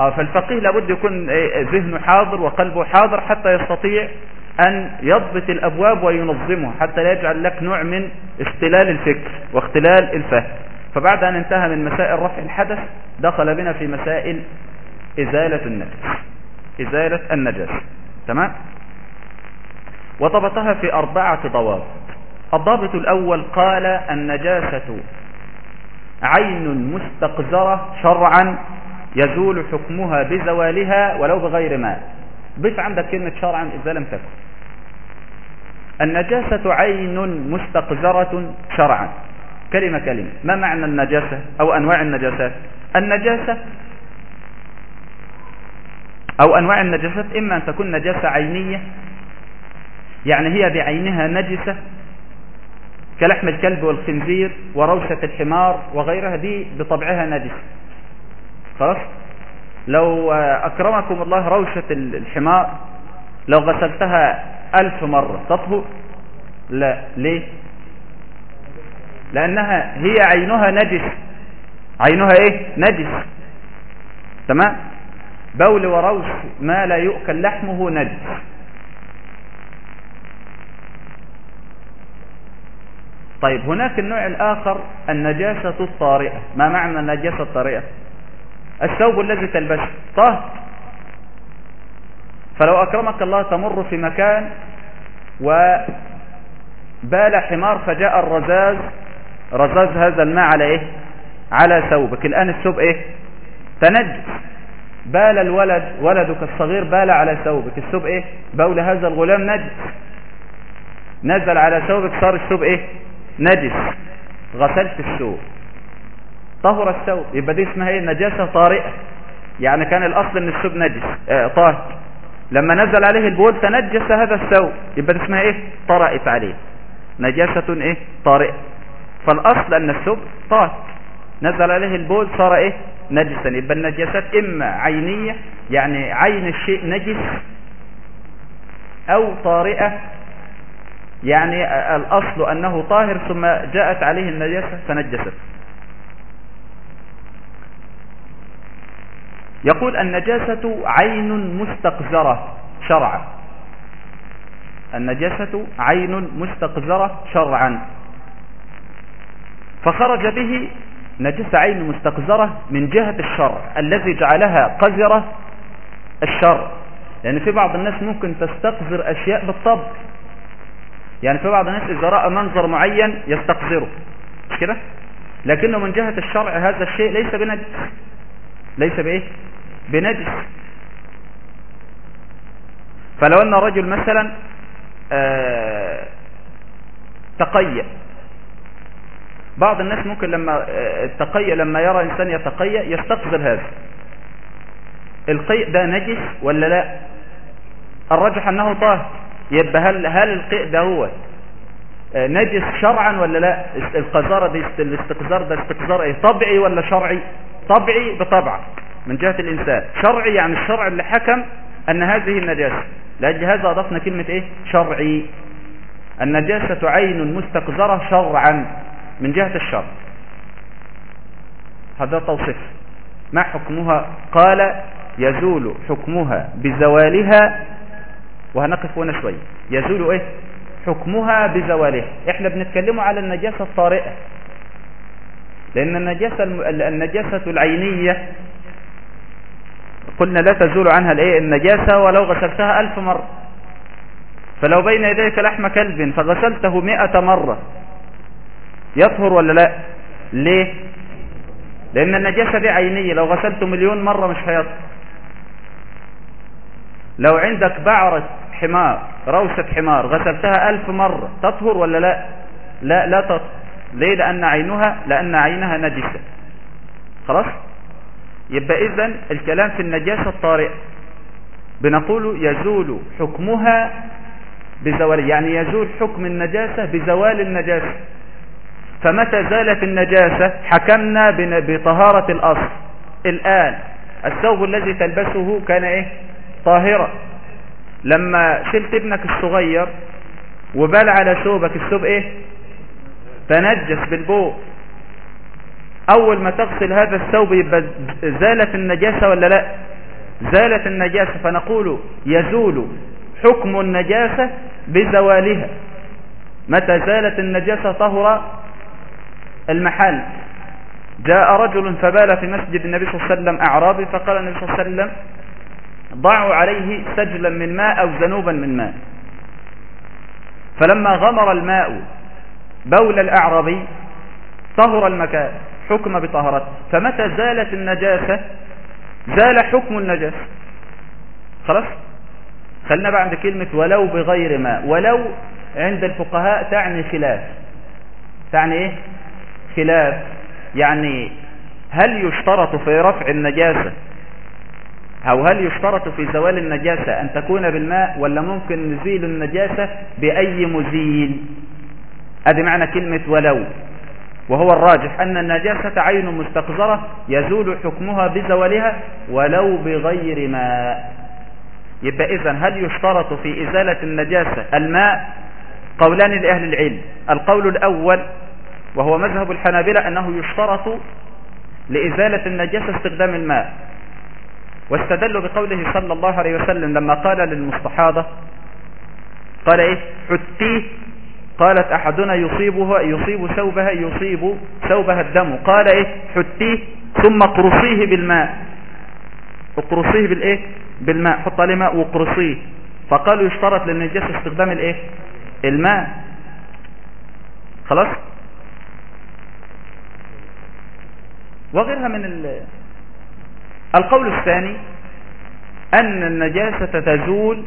آه فالفقيه لابد يكون إيه ذهنه حاضر وقلبه حاضر حتى يستطيع أن يضبط الأبواب وينظمها حتى لا يجعل لك نوع من استلال الفكر واختلال الفهم. فبعد أن انتهى من مسائل رفع الحدث دخل بنا في مسائل إزالة النجس إزالة النجاسة تمام؟ وضبطها في أربعة ضوابط. الضابط الأول قال النجاسة عين مستقذرة شرعا يزول حكمها بزوالها ولو بغير ماء ضيف عندك كلمة شرعا إذا لم تكن. النجاسة عين مستقذرة شرعا. كلمة كلمة. ما معنى النجاسة أو أنواع النجاسات؟ النجاسة أو أنواع النجاسات إما أن تكون نجاسة عينية يعني هي بعينها نجسة كلحم الكلب والخنزير وروشة الحمار وغيرها دي بطبعها نجسة خلاص؟ لو أكرمكم الله روشة الحمار لو غسلتها ألف مرة تطهر لا. ليه؟ لأنها هي عينها نجس عينها إيه؟ نجس تمام؟ بول وروش ما لا يؤكل لحمه نجس طيب هناك النوع الآخر النجاسة الطارئة. ما معنى النجاسة الطارئة؟ الثوب الذي تلبسه. طاهر فلو أكرمك الله تمر في مكان وبال حمار فجاء الرزاز. رزاز هذا الماء على إيه؟ على ثوبك. الآن الثوب إيه؟ تنجس. بال الولد ولدك الصغير بال على ثوبك. الثوب إيه؟ بول هذا الغلام نجس. نزل على ثوبك صار الثوب إيه؟ نجس غسلت الثوب طهر الثوب يبقى دي اسمها إيه؟ نجاسة طارئة. يعني كان الأصل إن الثوب نجس آه طاهر. لما نزل عليه البول تنجس هذا الثوب يبقى دي اسمها إيه؟ طرأت عليه. نجاسة إيه؟ طارئة. فالأصل إن الثوب طاهر. نزل عليه البول صار إيه؟ نجسا. يبقى النجاسات إما عينية يعني عين الشيء نجس أو طارئة يعني الأصل أنه طاهر ثم جاءت عليه النجاسة فنجست. يقول النجاسة عين مستقذرة شرعا. النجاسة عين مستقذرة شرعا. فخرج به نجسة عين مستقذرة من جهة الشرع الذي جعلها قذرة الشرع لأن يعني في بعض الناس ممكن تستقذر أشياء بالطبع. يعني في بعض الناس إذا رأى منظر معين يستقذره مش كده؟ لكنه من جهة الشرع هذا الشيء ليس بنجس. ليس بإيه؟ بنجس. فلو أن رجل مثلا آه تقيأ. بعض الناس ممكن لما التقيأ لما يرى إنسان يتقيأ يستقذر هذا. القيء ده نجس ولا لا؟ الرجح أنه طاهر. يبقى هل, هل القيء ده هو نجس شرعا ولا لا؟ القذارة دي الاستقذار ده استقذار إيه؟ طبيعي ولا شرعي؟ طبيعي بطبع من جهة الإنسان. شرعي يعني الشرع اللي حكم أن هذه النجاسة. لأجل هذا أضفنا كلمة إيه؟ شرعي. النجاسة عين مستقذرة شرعا من جهة الشرع. هذا توصيف. ما حكمها؟ قال يزول حكمها بزوالها وهنقف هنا شوية يزول إيه؟ حكمها بزوالها إحنا بنتكلموا على النجاسة الطارئة. لأن النجاسة النجاسة العينية قلنا لا تزول عنها الإيه؟ النجاسة ولو غسلتها ألف مرة. فلو بين يديك لحم كلب فغسلته مئة مرة يطهر ولا لا؟ ليه؟ لأن النجاسة دي عينية. لو غسلته مليون مرة مش هيطهر. لو عندك بعرة حمار روسة حمار غسلتها ألف مرة تطهر ولا لا؟ لا لا تطهر. ليه؟ لأن عينها لأن عينها نجسة. خلاص؟ يبقى إذن الكلام في النجاسة الطارئة. بنقول يزول حكمها بزوال يعني يزول حكم النجاسة بزوال النجاسة. فمتى زالت النجاسة؟ حكمنا بطهارة الأصل. الآن الثوب الذي تلبسه كان إيه؟ طاهرة. لما شلت ابنك الصغير وبال على ثوبك الثوب إيه؟ تنجس بالبوء أول ما تغسل هذا الثوب يبقى زالت النجاسة ولا لا؟ زالت النجاسة. فنقول يزول حكم النجاسة بزوالها. متى زالت النجاسة طهر المحل. جاء رجل فبال في مسجد النبي صلى الله عليه وسلم أعرابي فقال النبي صلى الله عليه وسلم ضعوا عليه سجلا من ماء أو ذنوبا من ماء. فلما غمر الماء بول الأعرابي طهر المكان حكم بطهرته. فمتى زالت النجاسة؟ زال حكم النجاسة. خلاص؟ خلنا بقى عند كلمة ولو بغير ماء. ولو عند الفقهاء تعني خلاف. تعني إيه؟ خلاف. يعني هل يشترط في رفع النجاسة أو هل يشترط في زوال النجاسة أن تكون بالماء ولا ممكن نزيل النجاسة بأي مزيل؟ هذه معنى كلمة ولو. وهو الراجح أن النجاسة عين مستقذرة يزول حكمها بزوالها ولو بغير ماء. يبقى إذن هل يشترط في إزالة النجاسة الماء؟ قولان لأهل العلم. القول الأول وهو مذهب الحنابلة أنه يشترط لإزالة النجاسة استخدام الماء. واستدلوا بقوله صلى الله عليه وسلم لما قال للمستحاضة قال إيه حتيه. قالت أحدنا يصيبها يصيب ثوبها يصيب ثوبها الدم. قال إيه حتيه. ثم اقرصيه بالماء. اقرصيه بالايه بالماء. حط عليه ماء واقرصيه. فقالوا يشترط للنجاسة استخدام الإيه؟ الماء. خلاص؟ وغيرها من ال... القول الثاني أن النجاسة تزول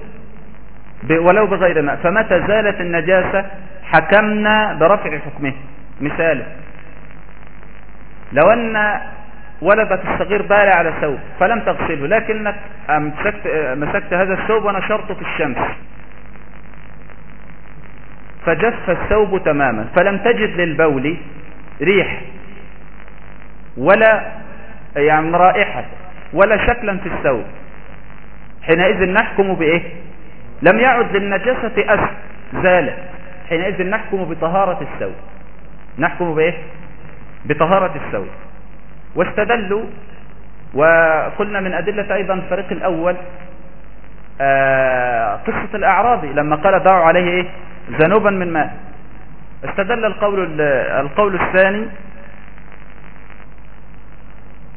ولو بغير ماء. فمتى زالت النجاسة؟ حكمنا برفع حكمه. مثال لو أن ولدك الصغير بال على ثوب فلم تغسله لكنك مسكت, مسكت هذا الثوب ونشرته في الشمس. فجف الثوب تماما. فلم تجد للبول ريح ولا يعني رائحة. ولا شكلا في الثوب. حينئذ نحكم بإيه؟ لم يعد للنجاسة أثر زالت حينئذ نحكم بطهارة الثوب. نحكم بإيه؟ بطهارة الثوب. واستدلوا وقلنا من أدلة أيضا الفريق الأول آه قصة الأعرابي لما قال دعوا عليه إيه؟ ذنوبا من ماء استدل القول القول الثاني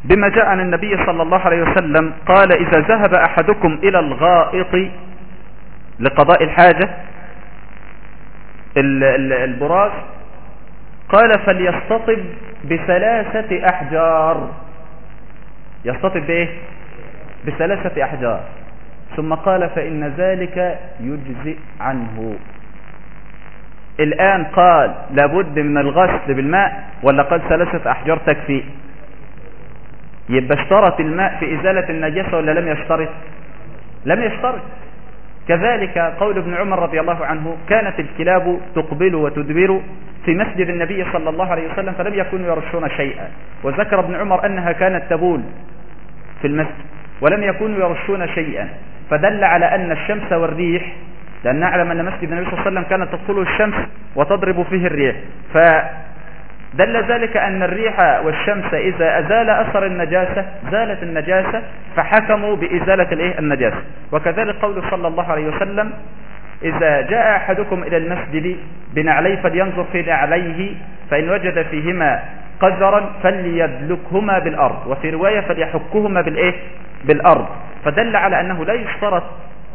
بما جاء عن النبي صلى الله عليه وسلم قال إذا ذهب أحدكم إلى الغائط لقضاء الحاجة البراز قال فليستطب بثلاثة أحجار. يستطب بإيه؟ بثلاثة أحجار. ثم قال فإن ذلك يجزئ عنه. الآن قال لابد من الغسل بالماء ولا قال ثلاثة أحجار تكفي؟ يبقى اشترط الماء في إزالة النجاسة ولا لم يشترط؟ لم يشترط. كذلك قول ابن عمر رضي الله عنه كانت الكلاب تقبل وتدبر في مسجد النبي صلى الله عليه وسلم فلم يكونوا يرشون شيئا. وذكر ابن عمر أنها كانت تبول في المسجد ولم يكونوا يرشون شيئا. فدل على أن الشمس والريح لأن نعلم أن مسجد النبي صلى الله عليه وسلم كانت تدخله الشمس وتضرب فيه الريح. دل ذلك أن الريح والشمس إذا أزال أثر النجاسة زالت النجاسة فحكموا بإزالة الإيه؟ النجاسة. وكذلك قول صلى الله عليه وسلم إذا جاء أحدكم إلى المسجد بنعليه فلينظر في نعليه فإن وجد فيهما قذرا فليدلكهما بالأرض وفي رواية فليحكهما بالإيه؟ بالأرض. فدل على أنه لا يشترط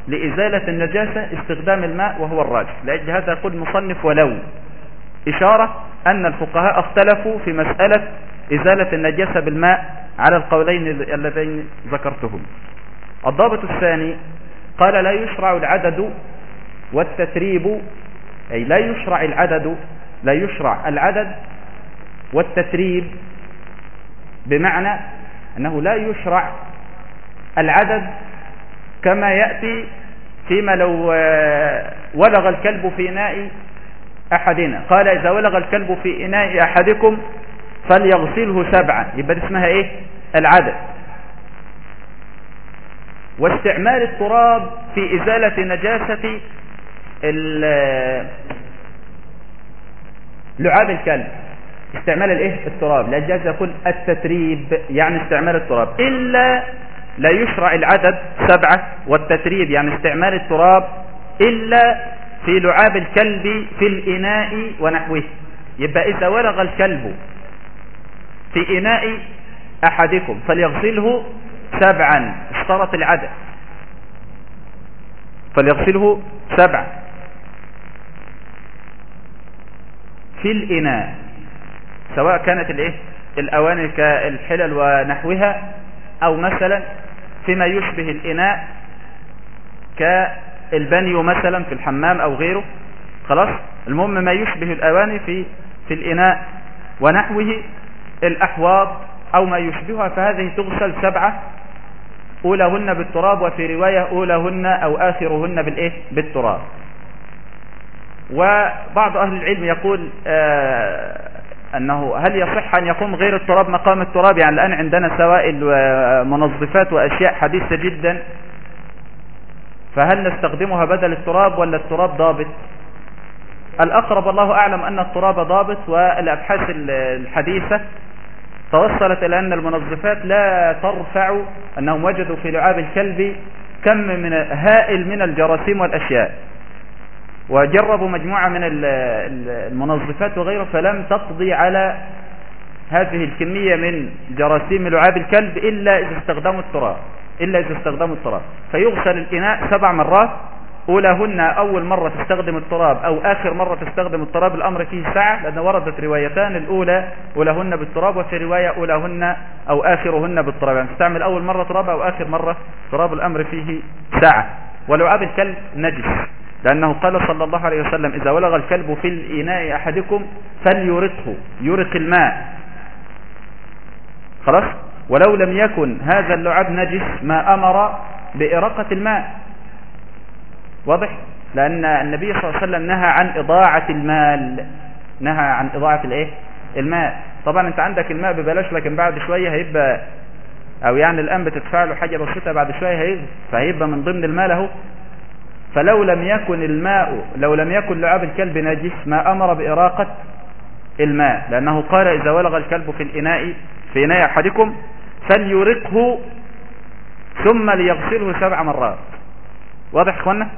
لإزالة النجاسة استخدام الماء وهو الراجح. لأجل هذا يقول مصنف ولو. إشارة أن الفقهاء اختلفوا في مسألة إزالة النجاسة بالماء على القولين اللذين ذكرتهم. الضابط الثاني قال لا يشرع العدد والتتريب أي لا يشرع العدد لا يشرع العدد والتتريب بمعنى أنه لا يشرع العدد كما يأتي فيما لو آه، ولغ الكلب في إناء أحدنا. قال إذا ولغ الكلب في إناء أحدكم فليغسله سبعا. يبقى دي اسمها إيه؟ العدد. واستعمال التراب في إزالة نجاسة لعاب الكلب. استعمال الإيه؟ التراب. لا جاز يقول التتريب يعني استعمال التراب. إلا لا يشرع العدد سبعة والتتريب يعني استعمال التراب إلا في لعاب الكلب في الإناء ونحوه. يبقى إذا ولغ الكلب في إناء أحدكم فليغسله سبعا. اشترط العدد. فليغسله سبعا. في الإناء سواء كانت الإيه؟ الأواني كالحلل ونحوها أو مثلا فيما يشبه الإناء كالبنيو مثلا في الحمام أو غيره خلاص؟ المهم ما يشبه الأواني في في الإناء ونحوه الأحواض أو ما يشبهها فهذه تغسل سبعة أولهن بالتراب وفي رواية أولهن أو آخرهن بالإيه؟ بالتراب. وبعض أهل العلم يقول آه أنه هل يصح أن يقوم غير التراب مقام التراب؟ يعني الآن عندنا سوائل ومنظفات وأشياء حديثة جدا. فهل نستخدمها بدل التراب ولا التراب ضابط؟ الأقرب الله أعلم أن التراب ضابط والأبحاث الحديثة توصلت إلى أن المنظفات لا ترفع أنهم وجدوا في لعاب الكلب كم من هائل من الجراثيم والأشياء. وجربوا مجموعة من المنظفات وغيره فلم تقضي على هذه الكمية من جراثيم لعاب الكلب إلا إذا استخدموا التراب. إلا إذا استخدموا التراب. فيغسل الإناء سبع مرات. أولاهن أول مرة تستخدم التراب أو آخر مرة تستخدم التراب. الأمر فيه ساعة لأن وردت روايتان. الأولى أولاهن بالتراب وفي رواية أولاهن أو آخرهن بالتراب. يعني تستعمل أول مرة تراب أو آخر مرة تراب. الأمر فيه ساعة. ولعاب الكلب نجس لأنه قال صلى الله عليه وسلم إذا ولغ الكلب في الإناء أحدكم فليرقه يرق الماء. خلاص؟ ولو لم يكن هذا اللعاب نجس ما أمر بإراقة الماء. واضح؟ لأن النبي صلى الله عليه وسلم نهى عن إضاعة المال. نهى عن إضاعة الإيه؟ الماء. طبعا أنت عندك الماء ببلاش لكن بعد شوية هيبقى أو يعني الآن بتدفع له حاجة بسيطة بعد شوية هيبقى فهيبقى من ضمن المال أهو. فلو لم يكن الماء لو لم يكن لعاب الكلب نجس ما أمر بإراقة الماء. لأنه قال إذا ولغ الكلب في الإناء في إناء أحدكم فليرقه ثم ليغسله سبع مرات. واضح اخوانا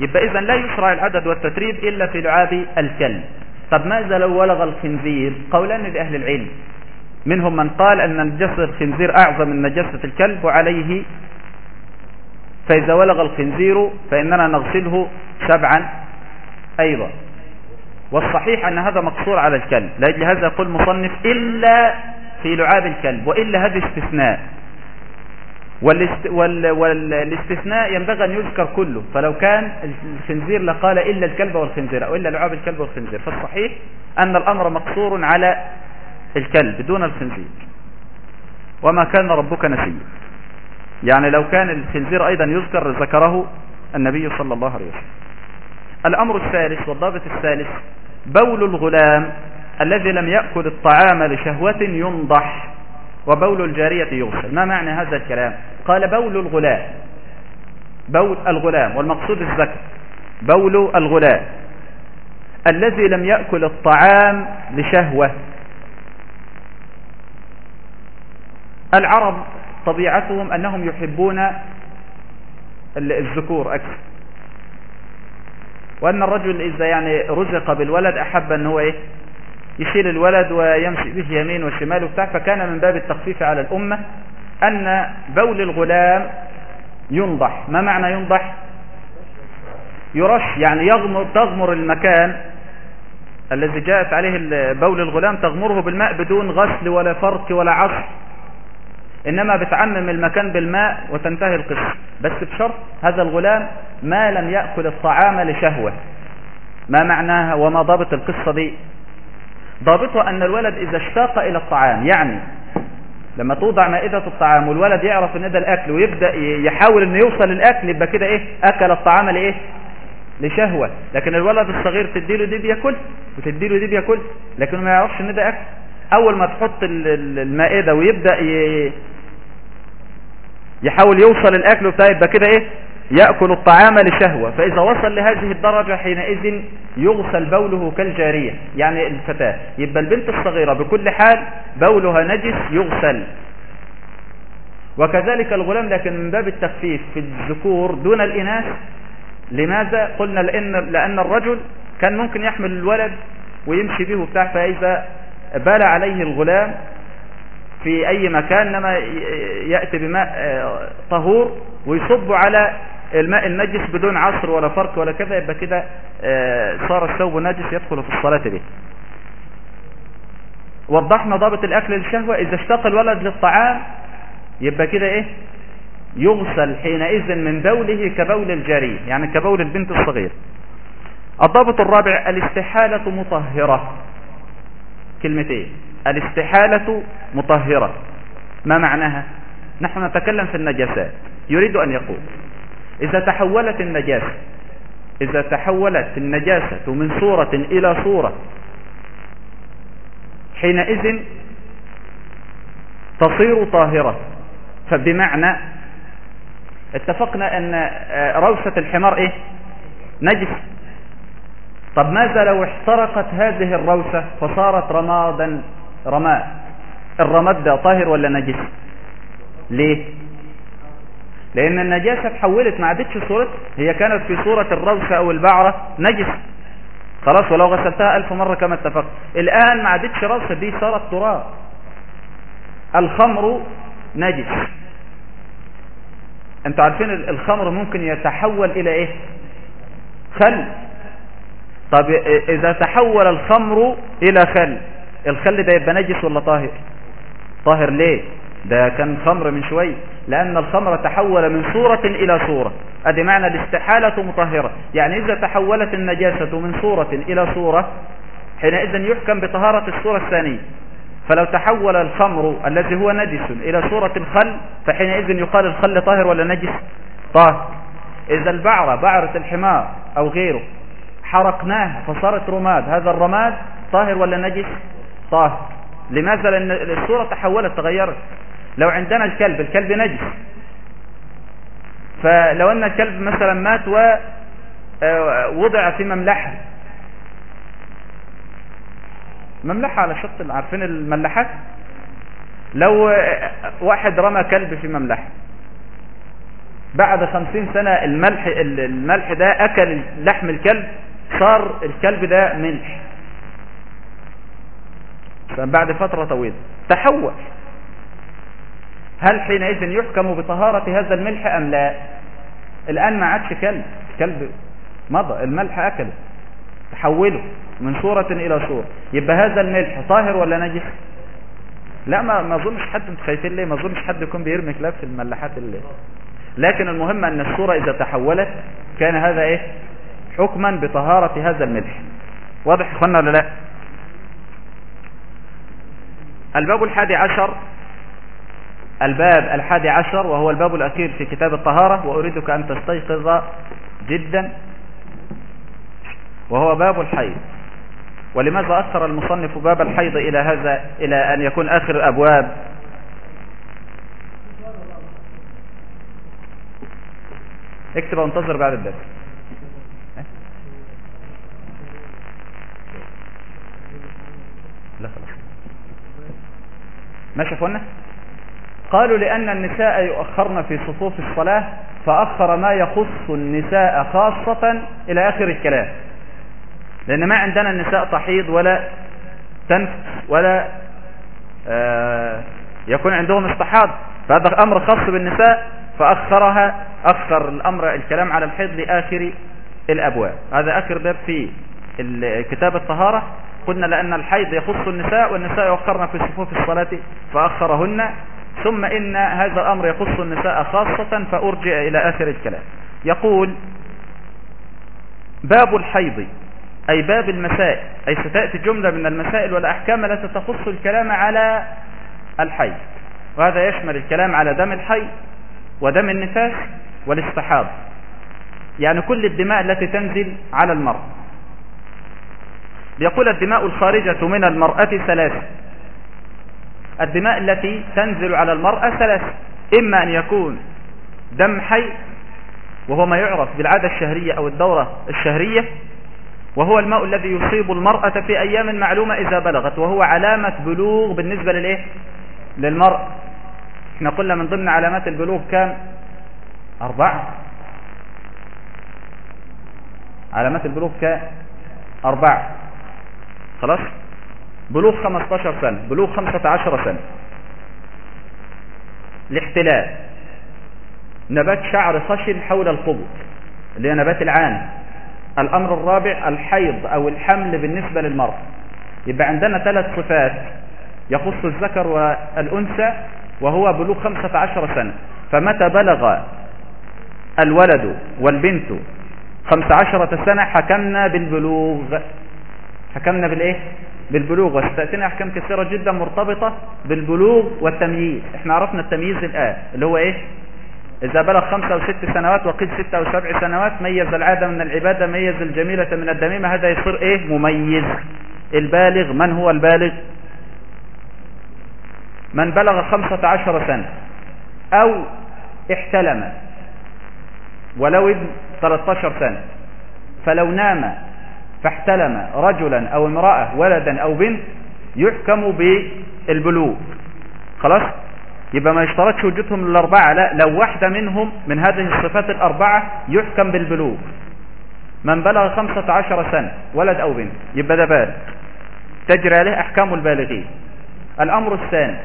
يبقى اذا لا يشرع العدد والتتريب إلا في لعاب الكلب. طب ماذا لو ولغ الخنزير؟ قولان لأهل العلم. منهم من قال أن نجاسة الخنزير أعظم من نجاسة الكلب وعليه فإذا ولغ الخنزير فإننا نغسله سبعا أيضا. والصحيح أن هذا مقصور على الكلب لاجل هذا يقول مصنف إلا في لعاب الكلب وإلا هذا استثناء. والاست... وال... والاستثناء ينبغي أن يذكر كله. فلو كان الخنزير لقال إلا الكلب والخنزير أو إلا لعاب الكلب والخنزير فالصحيح أن الأمر مقصور على الكلب دون الخنزير. وما كان ربك نسيا يعني لو كان الخنزير أيضا يذكر ذكره النبي صلى الله عليه وسلم. الأمر الثالث والضابط الثالث بول الغلام الذي لم يأكل الطعام لشهوة ينضح وبول الجارية يغسل. ما معنى هذا الكلام؟ قال بول الغلام. بول الغلام والمقصود الذكر. بول الغلام. الذي لم يأكل الطعام لشهوة. العرب طبيعتهم أنهم يحبون الذكور أكثر. وأن الرجل إذا يعني رزق بالولد أحب أن هو إيه؟ يشيل الولد ويمشي به يمين وشمال وبتاع فكان من باب التخفيف على الأمة أن بول الغلام ينضح. ما معنى ينضح؟ يرش يعني يغمر تغمر المكان الذي جاءت عليه بول الغلام تغمره بالماء بدون غسل ولا فرك ولا عصر. إنما بتعمم المكان بالماء وتنتهي القصة. بس بشرط هذا الغلام ما لم يأكل الطعام لشهوة. ما معناها وما ضابط القصة دي؟ ضابطها أن الولد إذا اشتاق إلى الطعام يعني لما توضع مائدة الطعام والولد يعرف إن ده الأكل ويبدأ يحاول إنه يوصل للأكل يبقى كده إيه؟ أكل الطعام لإيه؟ لشهوة. لكن الولد الصغير تديله دي بياكل وتديله دي بياكل لكن ما يعرفش إن ده أكل. أول ما تحط المائدة ويبدأ يحاول يوصل الاكل بتاعه يبقى كده إيه؟ يأكل الطعام لشهوة فإذا وصل لهذه الدرجة حينئذ يغسل بوله كالجارية يعني الفتاة. يبقى البنت الصغيرة بكل حال بولها نجس يغسل. وكذلك الغلام لكن من باب التخفيف في الذكور دون الإناث لماذا؟ قلنا لأن, لأن الرجل كان ممكن يحمل الولد ويمشي به بتاع فإذا بال عليه الغلام في أي مكان لما يأتي بماء آه، طهور ويصب على الماء النجس بدون عصر ولا فرق ولا كذا يبقى كده آه، صار الثوب نجس يدخل في الصلاة به وضحنا ضابط الأكل للشهوة إذا اشتاق الولد للطعام يبقى كده إيه؟ يغسل حينئذ من بوله كبول الجارية يعني كبول البنت الصغير. الضابط الرابع الاستحالة مطهرة. كلمتين الاستحالة مطهرة. ما معناها؟ نحن نتكلم في النجاسات. يريد أن يقول إذا تحولت النجاسة إذا تحولت النجاسة من صورة إلى صورة حينئذ تصير طاهرة. فبمعنى اتفقنا أن آه، روسة الحمار إيه؟ نجس. طب ماذا لو احترقت هذه الروسة فصارت رمادا رماد الرماد ده طاهر ولا نجس؟ ليه؟ لأن النجاسة تحولت ما عادتش صورتها هي كانت في صورة الروسة أو البعرة نجس. خلاص ولو غسلتها ألف مرة كما اتفقت. الآن ما عادتش روسة دي صارت تراب. الخمر نجس. أنتوا عارفين الخمر ممكن يتحول إلى إيه؟ خل. طب إذا تحول الخمر إلى خل الخل ده يبقى نجس ولا طاهر؟ طاهر ليه؟ ده كان خمر من شوي لأن الخمر تحول من صورة إلى صورة. أدي معنى الاستحالة مطهرة. يعني إذا تحولت النجاسة من صورة إلى صورة حينئذ يحكم بطهارة الصورة الثانية. فلو تحول الخمر الذي هو نجس إلى صورة الخل فحينئذ يقال الخل طاهر ولا نجس؟ طاهر. إذا البعرة بعرة الحمار أو غيره حرقناها فصارت رماد. هذا الرماد طاهر ولا نجس؟ طاهر. لماذا؟ لأن الصورة تحولت تغيرت. لو عندنا الكلب الكلب نجس. فلو أن الكلب مثلا مات ووضع آه، في مملحة. مملحة على شط عارفين الملاحات لو واحد رمى كلب في مملحة. بعد خمسين سنة الملح الملح ده أكل لحم الكلب صار الكلب ده ملح بعد فترة طويلة. تحول. هل حينئذ يحكم بطهارة هذا الملح أم لا؟ الآن ما عادش كلب كلب مضى الملح أكله تحوله من صورة إلى صورة. يبقى هذا الملح طاهر ولا نجس؟ لا ما ما أظنش حد أنتوا خايفين ليه؟ ما أظنش حد يكون بيرمي كلاب في الملاحات اللي. لكن المهم أن الصورة إذا تحولت كان هذا إيه؟ حكما بطهارة هذا الملح. واضح يا اخوانا ولا لا؟ الباب الحادي عشر. الباب الحادي عشر وهو الباب الأخير في كتاب الطهارة وأريدك أن تستيقظ جدا وهو باب الحيض. ولماذا أخر المصنف باب الحيض إلى هذا إلى أن يكون آخر الأبواب؟ اكتب وانتظر بعد الدرس. لا خلاص. ماشي يا قالوا لأن النساء يؤخرن في صفوف الصلاة فأخر ما يخص النساء خاصة إلى آخر الكلام. لأن ما عندنا النساء تحيض ولا تنفس ولا آه يكون عندهم استحاض. فهذا أمر خاص بالنساء فأخرها أخر الأمر الكلام على الحيض لآخر الأبواب. هذا آخر باب في كتاب الطهارة. قلنا لأن الحيض يخص النساء والنساء يوخرن في صفوف الصلاة فأخرهن ثم إن هذا الأمر يخص النساء خاصة فأرجع إلى آخر الكلام. يقول باب الحيض أي باب المسائل أي ستأتي جملة من المسائل والأحكام التي تخص الكلام على الحيض. وهذا يشمل الكلام على دم الحيض ودم النفاس والاستحاض. يعني كل الدماء التي تنزل على المرء. يقول الدماء الخارجة من المرأة ثلاثة. الدماء التي تنزل على المرأة ثلاثة إما أن يكون دم حي وهو ما يعرف بالعادة الشهرية أو الدورة الشهرية وهو الماء الذي يصيب المرأة في أيام معلومة إذا بلغت وهو علامة بلوغ بالنسبة للإيه؟ للمرأة إحنا قلنا من ضمن علامات البلوغ كام؟ أربعة. علامات البلوغ كام؟ أربعة. خلاص؟ بلوغ 15 سنة بلوغ 15 سنة. الاحتلال نبات شعر خشن حول القبض اللي هي نبات العانة الأمر الرابع الحيض أو الحمل بالنسبة للمرأة يبقى عندنا ثلاث صفات يخص الذكر والأنثى وهو بلوغ 15 سنة. فمتى بلغ الولد والبنت 15 سنة؟ حكمنا بالبلوغ. حكمنا بالإيه؟ بالبلوغ وستأتينا أحكام كثيرة جدا مرتبطة بالبلوغ والتمييز. إحنا عرفنا التمييز الآن اللي هو إيه؟ إذا بلغ خمسة أو ست سنوات وقيل ستة أو سبع سنوات ميز العادة من العبادة ميز الجميلة من الدميمة هذا يصير إيه؟ مميز. البالغ من هو البالغ؟ من بلغ خمسة عشر سنة أو احتلم ولو ابن 13 سنة فلو نام فاحتلم رجلا أو امرأة ولدا أو بنت يحكم بالبلوغ. خلاص؟ يبقى ما يشترطش وجودهم الأربعة لا لو واحدة منهم من هذه الصفات الأربعة يحكم بالبلوغ. من بلغ خمسة عشر سنة ولد أو بنت يبقى ده بالغ. تجري عليه أحكام البالغين. الأمر الثاني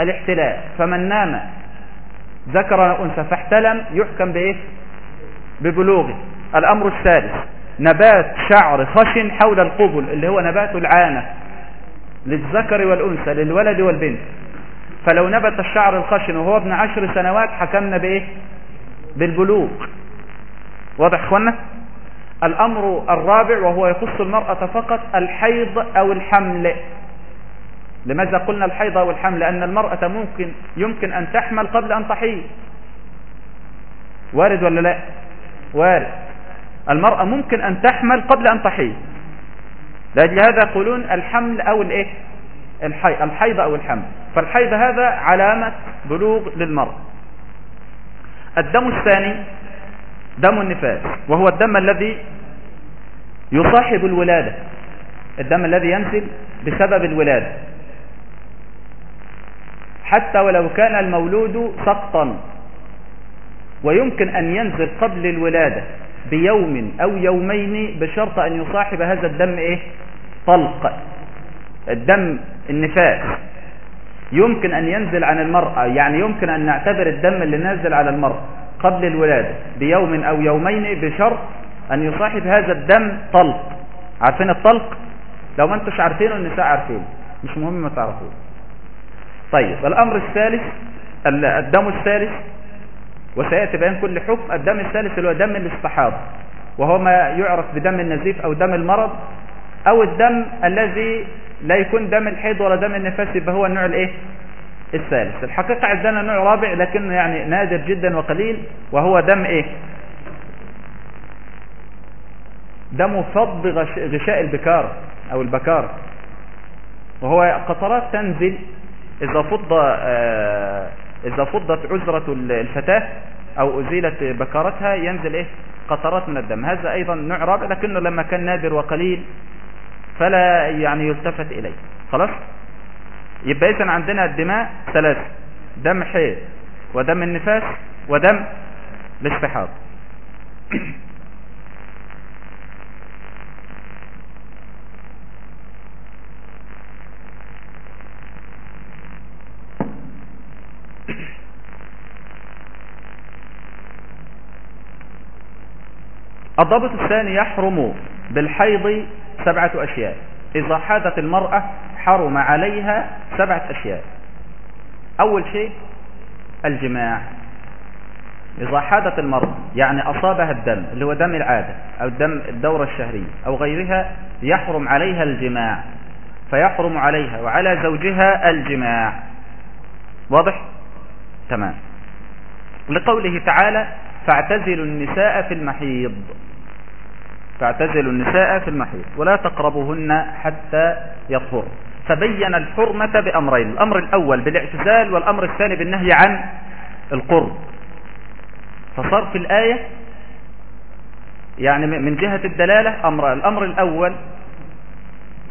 الاحتلال. فمن نام ذكر أو أنثى فاحتلم يحكم بإيه؟ ببلوغه. الأمر الثالث نبات شعر خشن حول القبل اللي هو نبات العانة للذكر والأنثى للولد والبنت. فلو نبت الشعر الخشن وهو ابن عشر سنوات حكمنا بإيه؟ بالبلوغ. واضح إخوانا؟ الأمر الرابع وهو يخص المرأة فقط الحيض أو الحمل. لماذا قلنا الحيض أو الحمل؟ لأن المرأة ممكن يمكن أن تحمل قبل أن تحيض. وارد ولا لا؟ وارد. المرأة ممكن أن تحمل قبل أن تحيض. لأجل هذا يقولون الحمل أو الإيه؟ الحيض أو الحمل. فالحيض هذا علامة بلوغ للمرأة. الدم الثاني دم النفاس وهو الدم الذي يصاحب الولادة. الدم الذي ينزل بسبب الولادة. حتى ولو كان المولود سقطا ويمكن أن ينزل قبل الولادة. بيوم أو يومين بشرط أن يصاحب هذا الدم إيه؟ طلق. الدم النفاس. يمكن أن ينزل عن المرأة يعني يمكن أن نعتبر الدم اللي نازل على المرأة قبل الولادة بيوم أو يومين بشرط أن يصاحب هذا الدم طلق. عارفين الطلق؟ لو ما انتش عارفينه النساء عارفينه مش مهم ما تعرفوه طيب الأمر الثالث الدم الثالث وسيأتي بيان كل حكم الدم الثالث اللي هو دم الاستحاضة وهو ما يعرف بدم النزيف أو دم المرض أو الدم الذي لا يكون دم الحيض ولا دم النفاس يبقى هو النوع الإيه؟ الثالث. الحقيقة عندنا نوع رابع لكنه يعني نادر جدا وقليل وهو دم إيه؟ دم فض غشاء البكارة أو البكارة وهو قطرات تنزل إذا فض آه إذا فضت عذرة الفتاة أو أزيلت بكارتها ينزل إيه؟ قطرات من الدم. هذا أيضا نوع رابع لكنه لما كان نادر وقليل فلا يعني يلتفت إليه. خلاص؟ يبقى إذن عندنا الدماء ثلاثة دم حيض ودم النفاس ودم الاستحاض. الضابط الثاني يحرم بالحيض سبعة أشياء. إذا حادت المرأة حرم عليها سبعة أشياء. أول شيء الجماع. إذا حادت المرأة يعني أصابها الدم اللي هو دم العادة أو دم الدورة الشهرية أو غيرها يحرم عليها الجماع. فيحرم عليها وعلى زوجها الجماع. واضح؟ تمام. لقوله تعالى فاعتزلوا النساء في المحيض. فاعتزلوا النساء في المحيط ولا تقربوهن حتى يطهر. فبين الحرمة بأمرين الأمر الأول بالاعتزال والأمر الثاني بالنهي عن القرب. فصار في الآية يعني من جهة الدلالة أمر الأمر الأول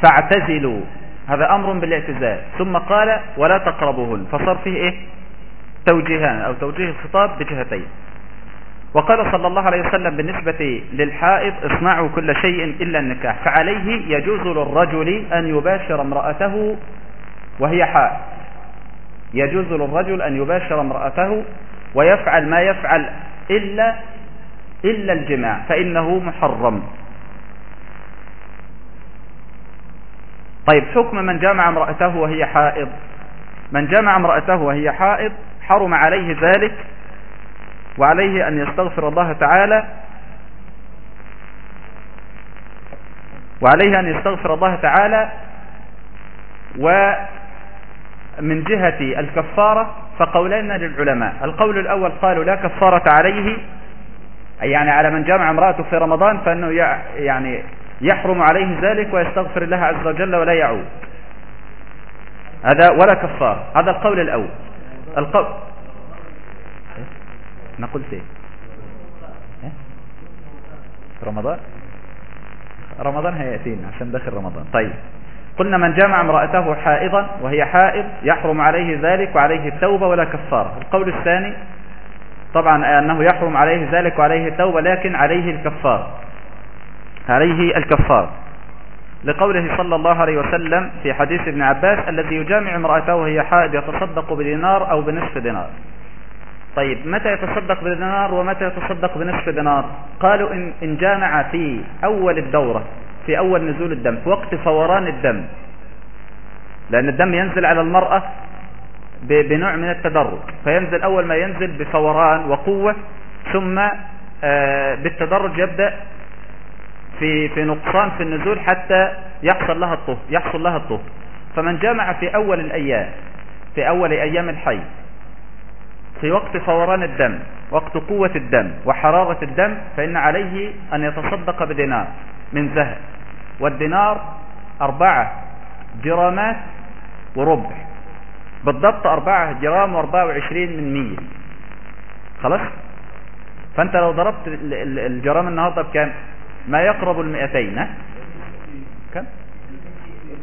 فاعتزلوا هذا أمر بالاعتزال. ثم قال ولا تقربوهن فصار فيه إيه؟ توجيهان أو توجيه الخطاب بجهتين. وقال صلى الله عليه وسلم بالنسبة للحائض اصنعوا كل شيء إلا النكاح. فعليه يجوز للرجل أن يباشر امرأته وهي حائض. يجوز للرجل أن يباشر امرأته ويفعل ما يفعل إلا إلا الجماع فإنه محرم. طيب حكم من جامع امرأته وهي حائض. من جامع امرأته وهي حائض حرم عليه ذلك وعليه أن يستغفر الله تعالى وعليه أن يستغفر الله تعالى ومن جهة الكفارة فقولين للعلماء. القول الأول قالوا لا كفارة عليه يعني على من جامع امرأته في رمضان فأنه يعني يحرم عليه ذلك ويستغفر الله عز وجل ولا يعود. هذا ولا كفار هذا القول الأول. القول أنا قلت إيه؟ رمضان؟ رمضان هيأتينا عشان داخل رمضان. طيب. قلنا من جامع امرأته حائضا وهي حائض يحرم عليه ذلك وعليه التوبة ولا كفارة. القول الثاني طبعا أنه يحرم عليه ذلك وعليه التوبة لكن عليه الكفارة. عليه الكفارة. لقوله صلى الله عليه وسلم في حديث ابن عباس الذي يجامع امرأته وهي حائض يتصدق بدينار أو بنصف دينار. طيب متى يتصدق بدينار ومتى يتصدق بنصف دينار؟ قالوا إن, إن جامع في أول الدورة في أول نزول الدم في وقت فوران الدم. لأن الدم ينزل على المرأة بنوع من التدرج فينزل أول ما ينزل بفوران وقوة ثم آه، بالتدرج يبدأ في في نقصان في النزول حتى يحصل لها الطهر يحصل لها الطهر. فمن جامع في أول الأيام في أول أيام الحي في وقت فوران الدم وقت قوة الدم وحرارة الدم فإن عليه أن يتصدق بدينار من ذهب والدينار أربعة جرامات وربع. بالضبط أربعة جرام وأربعة وعشرين من مية. خلاص؟ فأنت لو ضربت الجرام النهاردة بكام؟ ما يقرب المئتين. كم؟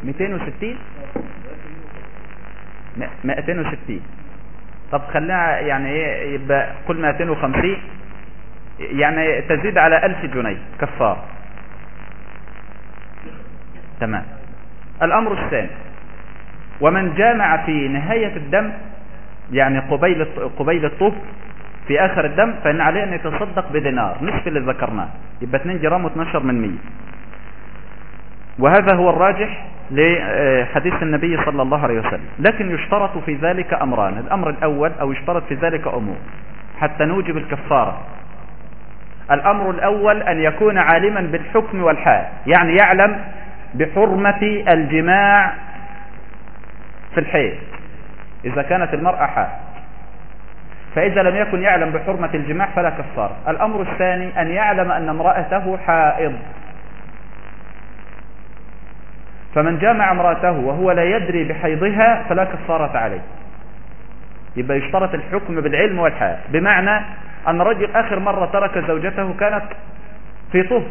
مئتين وستين. مئتين وستين. طب خلينا يعني إيه يبقى قل 250 يعني تزيد على 1000 جنيه كفار. تمام. الأمر الثاني ومن جامع في نهاية الدم يعني قبيل قبيل الطهر في آخر الدم فإن عليه أن يتصدق بدينار نصف اللي ذكرناه يبقى 2 جرام و12 من 100 وهذا هو الراجح لحديث النبي صلى الله عليه وسلم. لكن يشترط في ذلك أمران الأمر الأول أو يشترط في ذلك أمور حتى نوجب الكفارة. الأمر الأول أن يكون عالما بالحكم والحال يعني يعلم بحرمة الجماع في الحيض إذا كانت المرأة حال. فإذا لم يكن يعلم بحرمة الجماع فلا كفارة. الأمر الثاني أن يعلم أن امرأته حائض. فمن جامع امرأته وهو لا يدري بحيضها فلا كفارة عليه. يبقى يشترط الحكم بالعلم والحال بمعنى أن رجل آخر مرة ترك زوجته كانت في طهر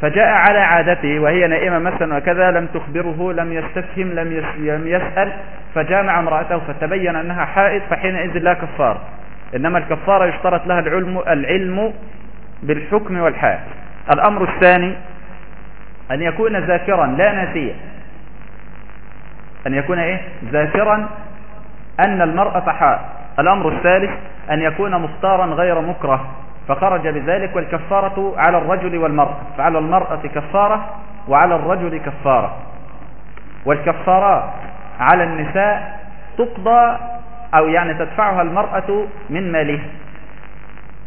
فجاء على عادته وهي نائمة مثلا وكذا لم تخبره لم يستفهم لم يسأل فجامع امرأته فتبين أنها حائض فحينئذ لا كفار إنما الكفارة يشترط لها العلم, العلم بالحكم والحال الأمر الثاني أن يكون ذاكرا لا ناسيا. أن يكون إيه؟ ذاكرا أن المرأة حائض الأمر الثالث أن يكون مختارا غير مكره. فخرج بذلك والكفارة على الرجل والمرأة فعلى المرأة كفارة وعلى الرجل كفارة. والكفارات على النساء تقضى أو يعني تدفعها المرأة من مالها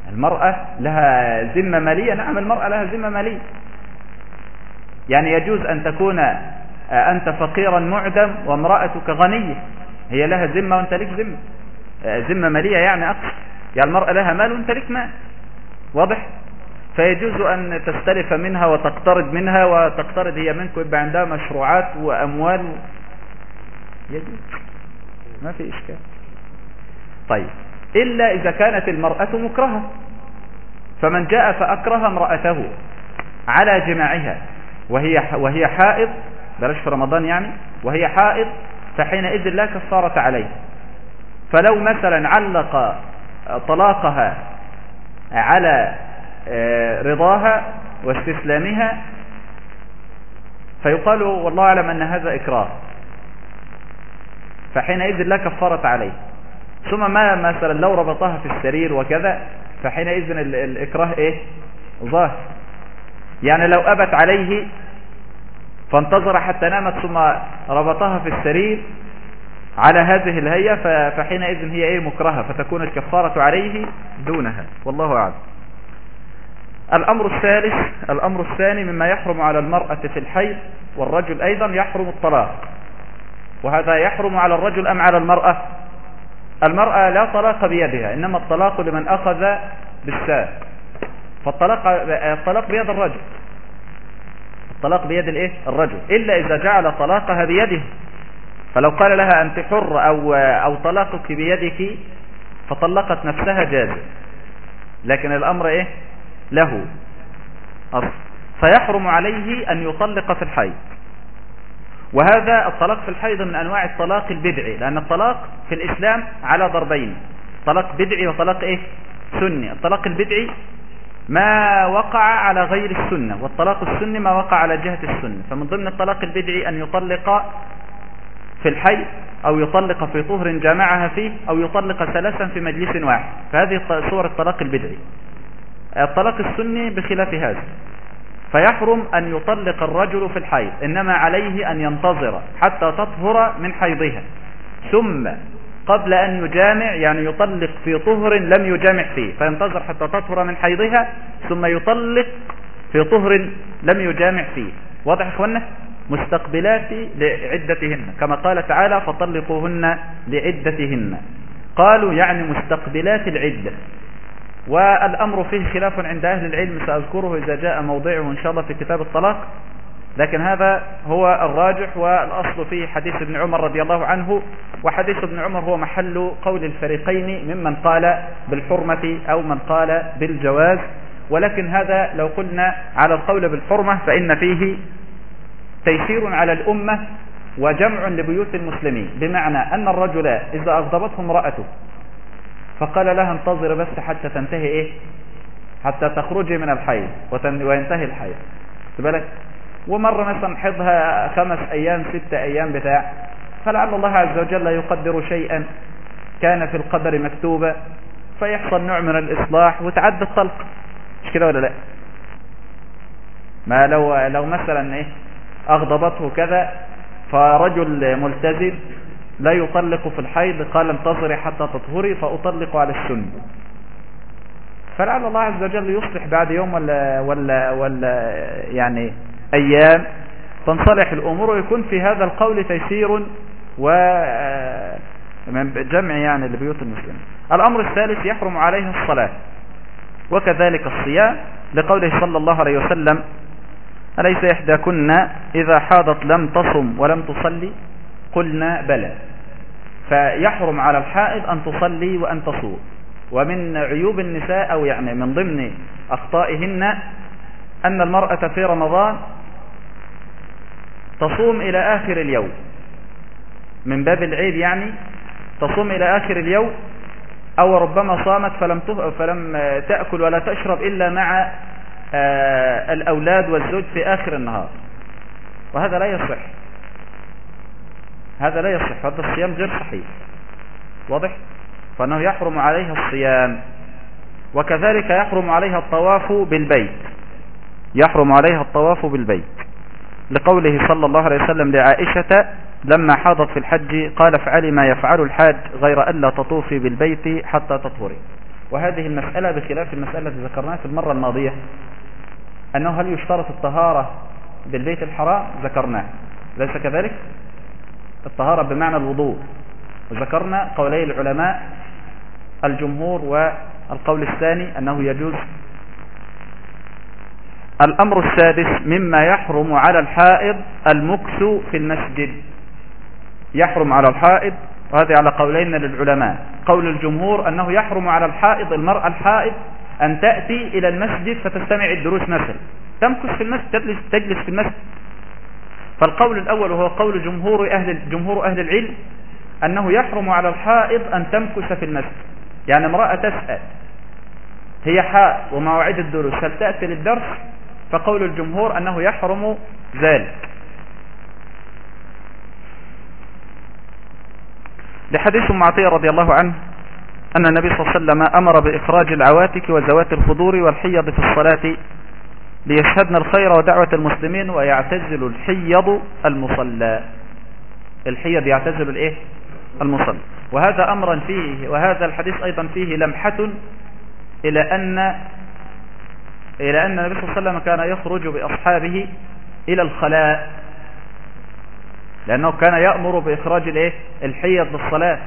المرأة لها ذمة مالية. نعم المرأة لها ذمة مالية. يعني يجوز أن تكون آه، أنت فقيرا معدم وامرأتك غنية. هي لها ذمة وأنت لك ذمة. آه، ذمة مالية يعني أقصى يعني المرأة لها مال وأنت لك مال. واضح؟ فيجوز أن تستلف منها وتقترض منها وتقترض هي منك ويبقى عندها مشروعات وأموال. يجوز. ما في إشكال. طيب. إلا إذا كانت المرأة مكرهة. فمن جاء فأكره امرأته على جماعها. وهي وهي حائض. بلاش في رمضان يعني. وهي حائض فحينئذ لا كفارة عليه. فلو مثلا علق طلاقها على آه، رضاها واستسلامها فيقال والله أعلم أن هذا إكراه. فحينئذ لا كفارة عليه. ثم ما مثلا لو ربطها في السرير وكذا فحينئذ الإكراه إيه؟ ظاهر. يعني لو أبت عليه فانتظر حتى نامت ثم ربطها في السرير على هذه الهيئة فحينئذ هي إيه مكرهة فتكون الكفارة عليه دونها والله أعلم. الأمر الثالث الأمر الثاني مما يحرم على المرأة في الحيض والرجل أيضا يحرم الطلاق. وهذا يحرم على الرجل أم على المرأة؟ المرأة لا طلاق بيدها إنما الطلاق لمن أخذ بالساق فالطلاق الطلاق بيد الرجل. الطلاق بيد الايه؟ الرجل. إلا إذا جعل طلاقها بيده. فلو قال لها أنت حر أو, أو طلاقك بيدك فطلقت نفسها جاز لكن الأمر إيه؟ له. فيحرم عليه أن يطلق في الحيض. وهذا الطلاق في الحيض من أنواع الطلاق البدعي. لأن الطلاق في الإسلام على ضربين. طلاق بدعي وطلاق إيه؟ سني. الطلاق البدعي ما وقع على غير السنة والطلاق السني ما وقع على جهة السنة. فمن ضمن الطلاق البدعي أن يطلق في الحي أو يطلق في طهر جامعها فيه أو يطلق ثلاثا في مجلس واحد. فهذه صور الطلاق البدعي. الطلاق السني بخلاف هذا. فيحرم أن يطلق الرجل في الحيض إنما عليه أن ينتظر حتى تطهر من حيضها. ثم قبل أن يجامع يعني يطلق في طهر لم يجامع فيه فينتظر حتى تطهر من حيضها ثم يطلق في طهر لم يجامع فيه. واضح اخوانا مستقبلات لعدتهن. كما قال تعالى فطلقوهن لعدتهن. قالوا يعني مستقبلات العدة. والأمر فيه خلاف عند أهل العلم سأذكره إذا جاء موضعه إن شاء الله في كتاب الطلاق. لكن هذا هو الراجح والأصل فيه حديث ابن عمر رضي الله عنه وحديث ابن عمر هو محل قول الفريقين ممن قال بالحرمة أو من قال بالجواز. ولكن هذا لو قلنا على القول بالحرمة فإن فيه تيسير على الأمة وجمع لبيوت المسلمين. بمعنى أن الرجل إذا أغضبته امرأته فقال لها انتظر بس حتى تنتهي إيه؟ حتى تخرجي من الحيض وينتهي الحيض بالك؟ ومرة مثلا حضها خمس أيام ست أيام بتاع. فلعل الله عز وجل يقدر شيئا. كان في القدر مكتوبا. فيحصل نوع من الإصلاح وتعدى الطلق. مش كده ولا لا؟ ما لو لو مثلا إيه أغضبته كذا فرجل ملتزم لا يطلق في الحيض قال انتظري حتى تطهري فأطلق على السن. فلعل الله عز وجل يصلح بعد يوم ولا ولا ولا يعني أيام تنصلح الأمور ويكون في هذا القول تيسير و جمع يعني لبيوت المسلمين. الأمر الثالث يحرم عليه الصلاة وكذلك الصيام لقوله صلى الله عليه وسلم أليس إحداكن إذا حاضت لم تصم ولم تصلي؟ قلنا بلى. فيحرم على الحائض أن تصلي وأن تصوم ومن عيوب النساء أو يعني من ضمن أخطائهن أن المرأة في رمضان تصوم إلى آخر اليوم. من باب العيد يعني تصوم إلى آخر اليوم أو ربما صامت فلم تأكل ولا تشرب إلا مع آه، الأولاد والزوج في آخر النهار. وهذا لا يصح. هذا لا يصح. هذا الصيام غير صحيح. واضح؟ فأنه يحرم عليها الصيام. وكذلك يحرم عليها الطواف بالبيت. يحرم عليها الطواف بالبيت. لقوله صلى الله عليه وسلم لعائشة لما حاضت في الحج قال افعلي ما يفعل الحاج غير ألا تطوفي بالبيت حتى تطهري. وهذه المسألة بخلاف المسألة التي ذكرناها في المرة الماضية أنه هل يشترط الطهارة بالبيت الحرام؟ ذكرناه. ليس كذلك؟ الطهارة بمعنى الوضوء. وذكرنا قولي العلماء الجمهور والقول الثاني أنه يجوز الأمر السادس مما يحرم على الحائض المكس في المسجد. يحرم على الحائض وهذه على قولين للعلماء قول الجمهور أنه يحرم على الحائض المرأة الحائض أن تأتي إلى المسجد فتستمع الدروس مثلا. تمكث في المسجد تجلس, تجلس في المسجد فالقول الأول وهو قول جمهور أهل, جمهور أهل العلم أنه يحرم على الحائض أن تمكث في المسجد يعني امرأة تسأل هي حائض ومواعيد الدروس هل تأتي للدرس؟ فقول الجمهور أنه يحرم ذلك لحديث معطية رضي الله عنه أن النبي صلى الله عليه وسلم أمر بإخراج العواتك وزوات الخضور والحيض في الصلاة ليشهدن الخير ودعوة المسلمين ويعتزل الحيض المصلى. الحيض يعتزل الإيه؟ المصلى. وهذا أمرا فيه وهذا الحديث أيضا فيه لمحة إلى أن إلى أن النبي صلى الله عليه وسلم كان يخرج بأصحابه إلى الخلاء. لأنه كان يأمر بإخراج الإيه؟ الحيض للصلاة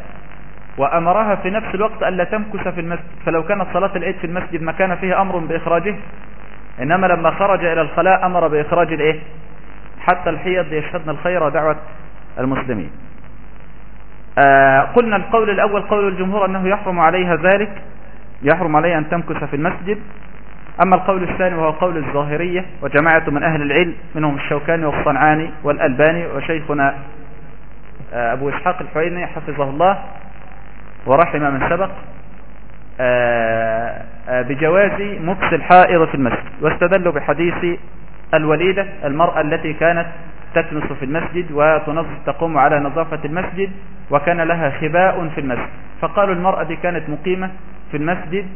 وأمرها في نفس الوقت ألا تمكث في المسجد. فلو كانت صلاة العيد في المسجد ما كان فيها أمر بإخراجه. إنما لما خرج إلى الخلاء أمر بإخراج الإيه؟ حتى الحيض يشهدن الخير ودعوة المسلمين. آه قلنا القول الأول قول الجمهور أنه يحرم عليها ذلك. يحرم عليها أن تمكث في المسجد. أما القول الثاني وهو قول الظاهرية وجماعة من أهل العلم منهم الشوكاني والصنعاني والألباني وشيخنا آه أبو إسحاق الحويني حفظه الله ورحم من سبق آه، آه، بجواز مكس الحائض في المسجد واستدلوا بحديث الوليدة المرأة التي كانت تكنس في المسجد وتقوم على نظافة المسجد وكان لها خباء في المسجد. فقالوا المرأة دي كانت مقيمة في المسجد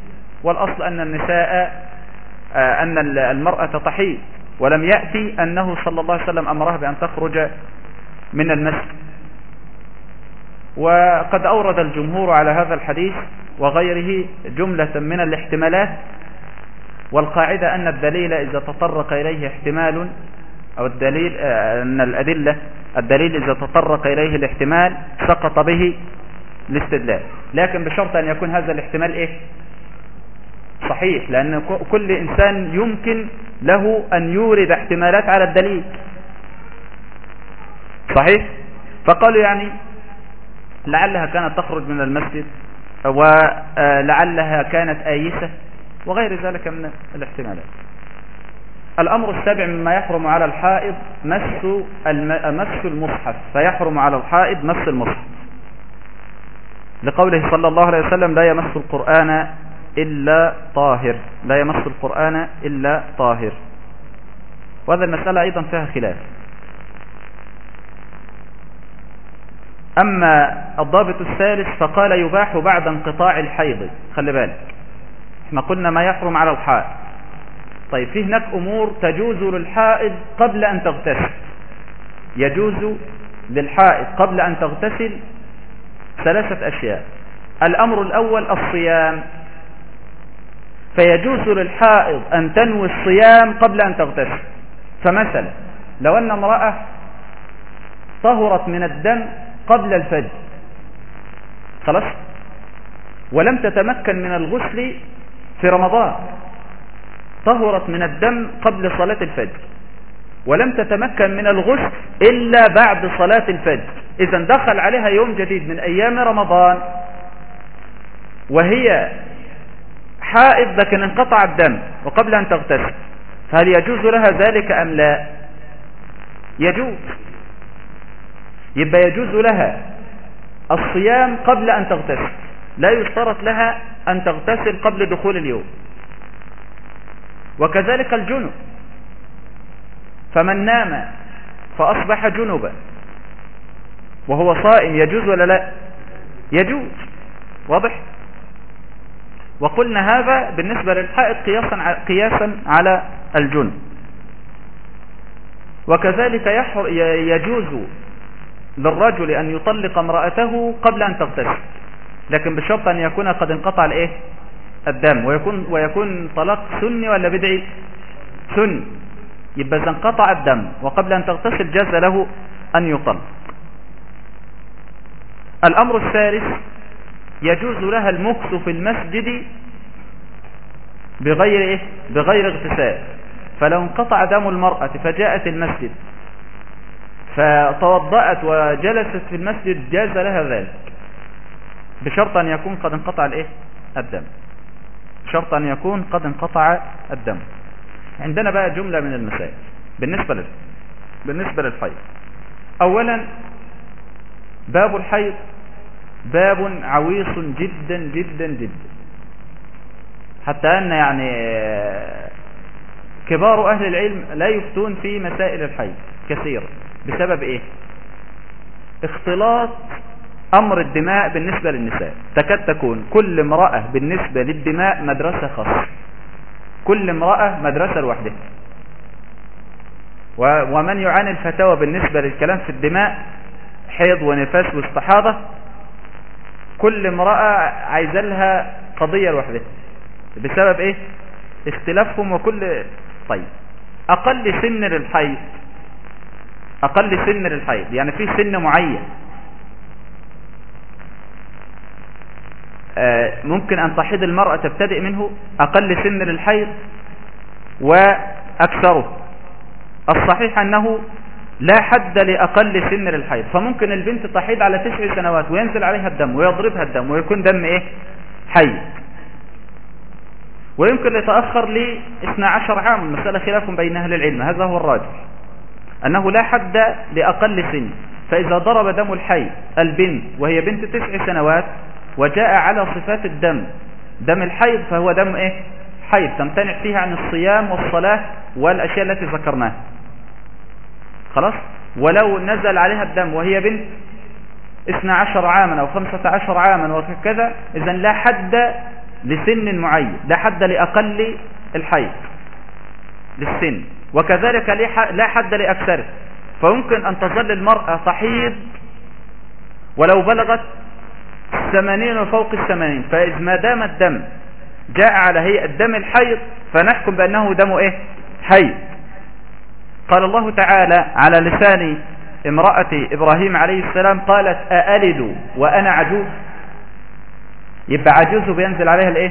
والأصل أن النساء أن المرأة تحيض ولم يأتي أنه صلى الله عليه وسلم أمرها بأن تخرج من المسجد. وقد أورد الجمهور على هذا الحديث وغيره جملة من الاحتمالات والقاعدة أن الدليل إذا تطرق إليه احتمال أو الدليل أن الأدلة الدليل إذا تطرق إليه الاحتمال سقط به الاستدلال. لكن بشرط أن يكون هذا الاحتمال إيه؟ صحيح لأن كل إنسان يمكن له أن يورد احتمالات على الدليل. صحيح؟ فقالوا يعني لعلها كانت تخرج من المسجد ولعلها كانت آيسة وغير ذلك من الاحتمالات. الأمر السابع مما يحرم على الحائض مس مس المصحف. فيحرم على الحائض مس المصحف. لقوله صلى الله عليه وسلم لا يمس القرآن إلا طاهر. لا يمس القرآن إلا طاهر. وهذا المسألة أيضا فيها خلاف. أما الضابط الثالث فقال يباح بعد انقطاع الحيض. خلي بالك. إحنا قلنا ما يحرم على الحائض. طيب في هناك أمور تجوز للحائض قبل أن تغتسل. يجوز للحائض قبل أن تغتسل ثلاثة أشياء. الأمر الأول الصيام. فيجوز للحائض أن تنوي الصيام قبل أن تغتسل. فمثلا لو أن امرأة طهرت من الدم قبل الفجر خلاص ولم تتمكن من الغسل في رمضان طهرت من الدم قبل صلاة الفجر ولم تتمكن من الغسل إلا بعد صلاة الفجر إذا دخل عليها يوم جديد من أيام رمضان وهي حائض لكن انقطع الدم وقبل أن تغتسل. فهل يجوز لها ذلك أم لا؟ يجوز. يبقى يجوز لها الصيام قبل أن تغتسل. لا يشترط لها أن تغتسل قبل دخول اليوم. وكذلك الجنب. فمن نام فأصبح جنبا. وهو صائم يجوز ولا لا؟ يجوز. واضح؟ وقلنا هذا بالنسبة للحائط قياسا, قياسا على الجنب وكذلك يجوز للرجل أن يطلق امرأته قبل أن تغتسل لكن بشرط أن يكون قد انقطع الإيه؟ الدم ويكون ويكون طلاق سني ولا بدعي؟ سني. يبقى إذا انقطع الدم وقبل أن تغتسل جاز له أن يطلق. الأمر الثالث يجوز لها المكث في المسجد بغير إيه؟ بغير اغتسال. فلو انقطع دم المرأة فجاءت المسجد فتوضأت وجلست في المسجد جاز لها ذلك. بشرط أن يكون قد انقطع الإيه؟ الدم. شرط أن يكون قد انقطع الدم. عندنا بقى جملة من المسائل. بالنسبة لل بالنسبة للحيض. أولا باب الحيض باب عويص جدا جدا جدا. حتى أن يعني كبار أهل العلم لا يفتون في مسائل الحيض كثيرا. بسبب إيه؟ اختلاط أمر الدماء بالنسبة للنساء. تكاد تكون كل امرأة بالنسبة للدماء مدرسة خاصة. كل امرأة مدرسة لوحدها. ومن يعاني الفتاوى بالنسبة للكلام في الدماء حيض ونفاس واستحاضة كل امرأة عايزة لها قضية لوحدها. بسبب إيه؟ اختلافهم وكل طيب. أقل سن للحيض. أقل سن للحيض. يعني في سن معين. آه، ممكن أن تحيض المرأة تبتدئ منه أقل سن للحيض وأكثره. الصحيح أنه لا حد لأقل سن للحيض. فممكن البنت تحيض على تسع سنوات وينزل عليها الدم ويضربها الدم ويكون دم إيه؟ حي. ويمكن يتأخر ل 12 عام. المسألة خلاف بين أهل العلم. هذا هو الراجح. أنه لا حد لأقل سن. فإذا ضرب دم الحي البنت وهي بنت تسع سنوات وجاء على صفات الدم دم الحيض فهو دم إيه؟ حيض. تمتنع فيها عن الصيام والصلاة والأشياء التي ذكرناها. خلاص؟ ولو نزل عليها الدم وهي بنت 12 عاما أو 15 عاما وكذا إذا لا حد لسن معين لا حد لأقل الحيض للسن. وكذلك لا حد لأكثره. فيمكن أن تظل المرأة تحيض ولو بلغت ثمانين وفوق الثمانين. فإذا ما دام الدم جاء على هيئة دم الحيض فنحكم بأنه دم إيه؟ حيض. قال الله تعالى على لسان امرأة إبراهيم عليه السلام قالت أألد وأنا عجوز؟ يبقى عجوز بينزل عليها الإيه؟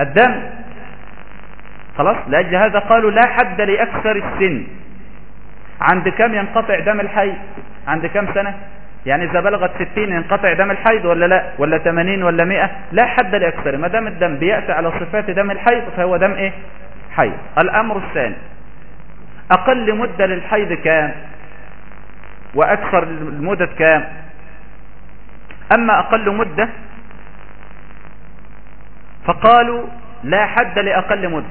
الدم. خلاص لأجل هذا قالوا لا حد لأكثر السن. عند كم ينقطع دم الحي؟ عند كم سنة؟ يعني إذا بلغت 60 ينقطع دم الحيض ولا لا؟ ولا 80 ولا 100 لا حد لأكثر. ما دام الدم بيأتي على صفات دم الحيض فهو دم إيه؟ حيض الأمر الثاني أقل مدة للحيض كام؟ وأكثر المدة كام؟ أما أقل مدة فقالوا لا حد لأقل مدة.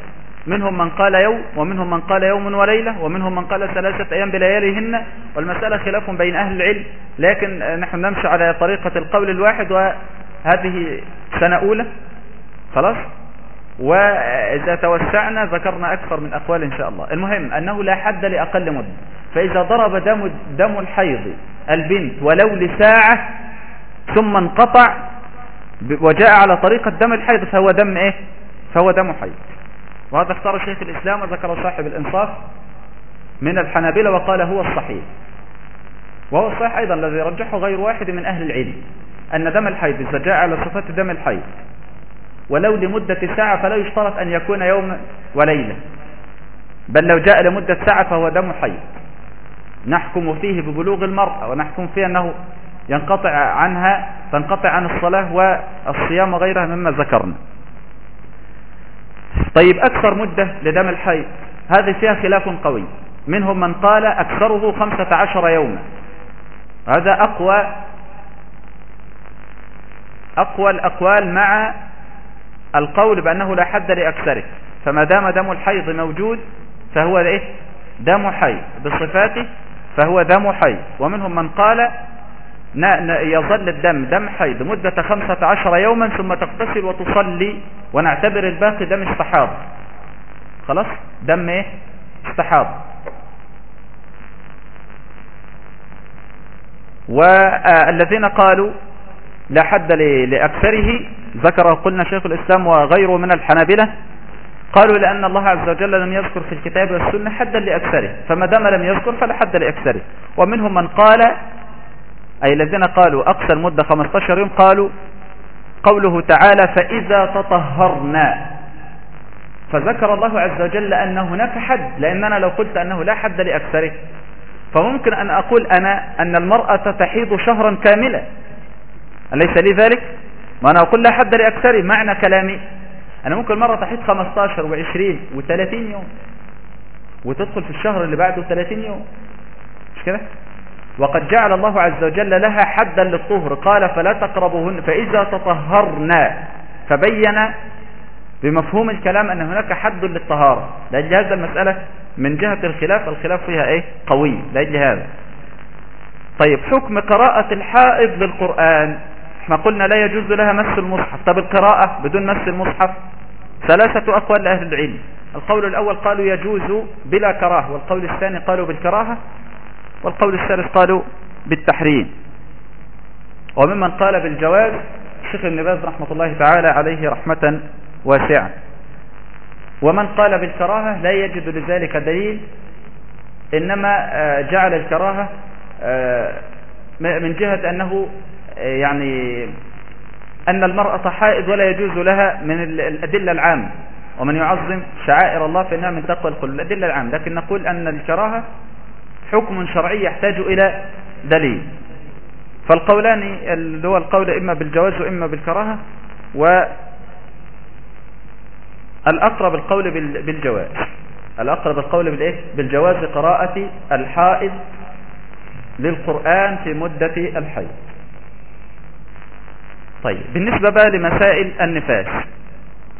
منهم من قال يوم ومنهم من قال يوم وليلة ومنهم من قال ثلاثة أيام بلياليهن. والمسألة خلاف بين أهل العلم لكن نحن نمشي على طريقة القول الواحد وهذه سنة أولى. خلاص؟ وإذا توسعنا ذكرنا أكثر من أقوال إن شاء الله. المهم أنه لا حد لأقل مدة فإذا ضرب دم, دم الحيض البنت ولو لساعة ثم انقطع وجاء على طريقة دم الحيض فهو دم إيه؟ فهو دم حيض. وهذا اختار شيخ الإسلام وذكر صاحب الإنصاف من الحنابلة وقال هو الصحيح. وهو الصحيح أيضا الذي رجحه غير واحد من أهل العلم أن دم الحيض إذا جاء على صفات دم الحيض ولو لمدة ساعة فلا يشترط أن يكون يوم وليلة. بل لو جاء لمدة ساعة فهو دم حيض نحكم فيه ببلوغ المرأة ونحكم فيه أنه ينقطع عنها تنقطع عن الصلاة والصيام وغيرها مما ذكرنا. طيب أكثر مدة لدم الحيض هذه فيها خلاف قوي. منهم من قال أكثره خمسة عشر يوما. هذا أقوى أقوى الأقوال مع القول بأنه لا حد لأكثره فما دام دم الحيض موجود فهو إيه؟ دم حيض. بصفاته فهو دم حيض. ومنهم من قال يظل الدم دم حيض مدة خمسة عشر يوما ثم تغتسل وتصلي ونعتبر الباقي دم استحاض. خلاص؟ دم إيه؟ استحاض. والذين قالوا لا حد لأكثره ذكر قلنا شيخ الإسلام وغيره من الحنابلة قالوا لأن الله عز وجل لم يذكر في الكتاب والسنة حدا لأكثره فما دام لم يذكر فلا حد لأكثره. ومنهم من قال أي الذين قالوا أقصى المدة 15 يوم قالوا قوله تعالى فإذا تطهرنا فذكر الله عز وجل أن هناك حد لأننا لو قلت أنه لا حد لأكثره. فممكن أن أقول أنا أن المرأة تحيض شهرا كاملا. أليس لي ذلك؟ ما أنا أقول لا حد لأكثر معنى كلامي. أنا ممكن مرة تحيط 15 و20 و30 يوم. وتدخل في الشهر اللي بعده 30 يوم. مش كده؟ وقد جعل الله عز وجل لها حدا للطهر. قال فلا تقربوهن. فإذا تطهرنا فبين بمفهوم الكلام أن هناك حد للطهارة. لأجل هذا المسألة من جهة الخلاف الخلاف فيها إيه؟ قوي. لأجل هذا. طيب حكم قراءة الحائض للقرآن. إحنا قلنا لا يجوز لها مس المصحف. طب القراءة بدون مس المصحف؟ ثلاثة أقوال لأهل العلم. القول الأول قالوا يجوز بلا كراهة والقول الثاني قالوا بالكراهة والقول الثالث قالوا بالتحريم. وممن قال بالجواز الشيخ ابن باز رحمة الله تعالى عليه رحمة واسعة. ومن قال بالكراهة لا يجد لذلك دليل إنما آه، جعل الكراهة آه، من جهة أنه يعني أن المرأة حائض ولا يجوز لها من الأدلة العامة ومن يعظم شعائر الله فإنها من تقوى القلوب الأدلة العامة لكن نقول أن الكراهة حكم شرعي يحتاج إلى دليل. فالقولان اللي هو القول إما بالجواز وإما بالكراهة والأقرب القول بالجواز. الأقرب القول بالإيه؟ بالجواز قراءة الحائض للقرآن في مدة الحيض. طيب بالنسبة بقى لمسائل النفاس.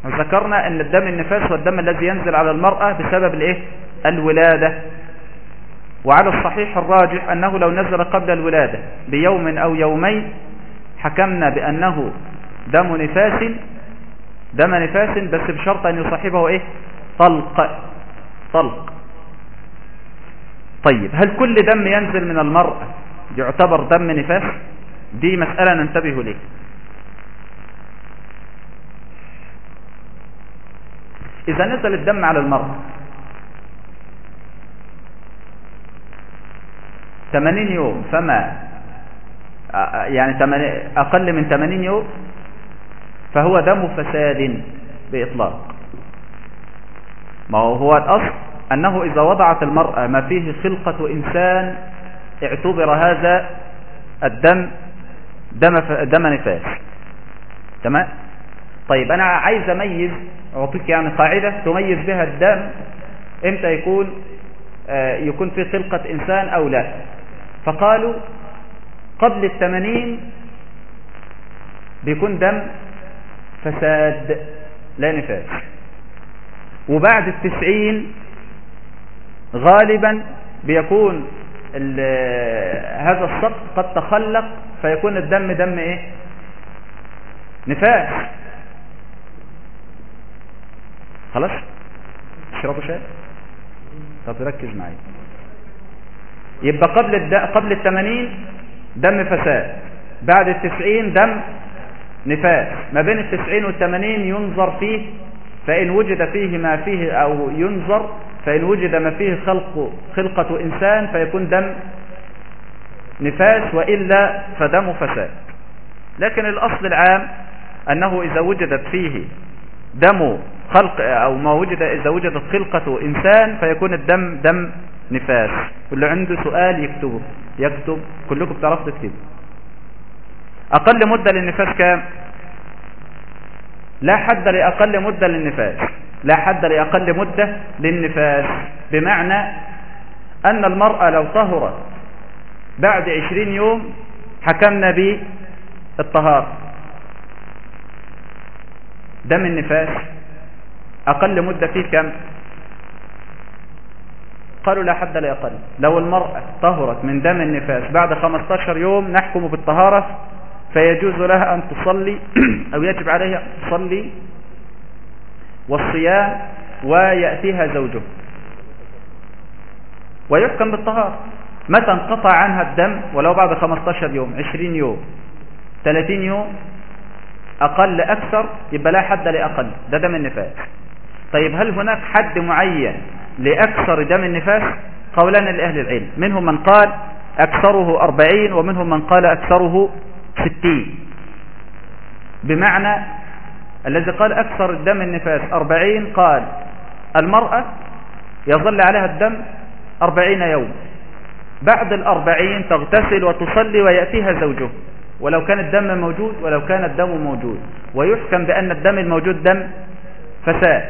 ذكرنا أن الدم النفاس هو الدم الذي ينزل على المرأة بسبب الإيه؟ الولادة. وعلى الصحيح الراجح أنه لو نزل قبل الولادة بيوم أو يومين حكمنا بأنه دم نفاس دم نفاس بس بشرط أن يصاحبه إيه؟ طلق. طلق. طيب هل كل دم ينزل من المرأة يعتبر دم نفاس؟ دي مسألة ننتبه ليه إذا نزل الدم على المرأة 80 يوم فما؟ يعني أقل من 80 يوم فهو دم فساد بإطلاق. ما هو الأصل أنه إذا وضعت المرأة ما فيه خلقة إنسان اعتبر هذا الدم دم, دم نفاس. تمام؟ طيب أنا عايز أميز أعطيك يعني قاعدة تميز بها الدم إمتى يكون آه يكون في خلقة إنسان أو لا. فقالوا قبل الثمانين بيكون دم فساد لا نفاس. وبعد التسعين غالبا بيكون هذا السقط قد تخلق فيكون الدم دم إيه؟ نفاس. خلاص؟ اشربوا شاي؟ طب ركز معي يبقى قبل الد... قبل الثمانين دم فساد بعد التسعين دم نفاس. ما بين التسعين والثمانين ينظر فيه فإن وجد فيه ما فيه أو ينظر فإن وجد ما فيه خلق خلقة إنسان فيكون دم نفاس وإلا فدم فساد. لكن الأصل العام أنه إذا وجدت فيه دم خلق أو ما وجد إذا وجدت خلقة إنسان فيكون الدم دم نفاس. واللي عنده سؤال يكتبه. يكتب. كلكم بتعرفوا تكتبوا. أقل مدة للنفاس كام؟ لا حد لأقل مدة للنفاس. لا حد لأقل مدة للنفاس. بمعنى أن المرأة لو طهرت بعد عشرين يوم حكمنا بالطهارة. دم النفاس. أقل مدة فيه كم؟ قالوا لا حد لا يقل. لو المرأة طهرت من دم النفاس بعد 15 يوم نحكم بالطهارة فيجوز لها أن تصلي أو يجب عليها أن تصلي والصيام ويأتيها زوجه. ويحكم بالطهارة. متى انقطع عنها الدم؟ ولو بعد 15 يوم 20 يوم 30 يوم أقل أكثر يبقى لا حد لأقل ده دم النفاس. طيب هل هناك حد معين لأكثر دم النفاس؟ قولان لأهل العلم. منهم من قال أكثره أربعين ومنهم من قال أكثره ستين. بمعنى الذي قال أكثر الدم النفاس أربعين قال المرأة يظل عليها الدم أربعين يوم. بعد الأربعين تغتسل وتصلي ويأتيها زوجه ولو كان الدم موجود ولو كان الدم موجود. ويحكم بأن الدم الموجود دم فساد.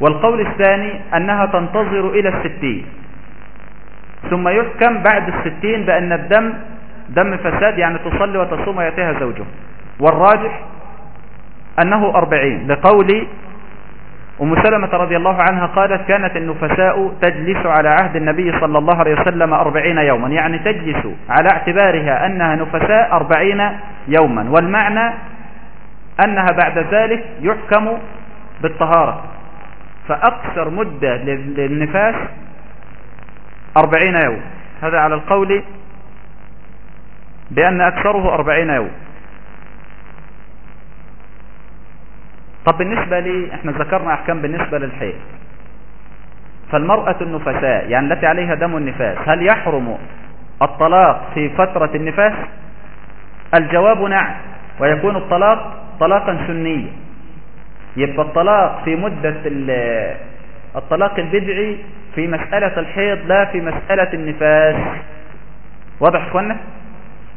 والقول الثاني أنها تنتظر إلى الستين. ثم يحكم بعد الستين بأن الدم دم فساد يعني تصلي وتصوم ويأتيها زوجها والراجح أنه أربعين. لقول أم سلمة رضي الله عنها قالت كانت النفساء تجلس على عهد النبي صلى الله عليه وسلم أربعين يوما. يعني تجلس على اعتبارها أنها نفساء أربعين يوما. والمعنى أنها بعد ذلك يحكم بالطهارة. فأكثر مدة للنفاس أربعين يوم. هذا على القول بأن أكثره أربعين يوم. طب بالنسبة لي إحنا ذكرنا أحكام بالنسبة للحيض. فالمرأة النفساء يعني التي عليها دم النفاس هل يحرم الطلاق في فترة النفاس؟ الجواب نعم ويكون الطلاق طلاقا سنيا. يبقى الطلاق في مدة الطلاق البدعي في مسألة الحيض لا في مسألة النفاس. واضح اخوانا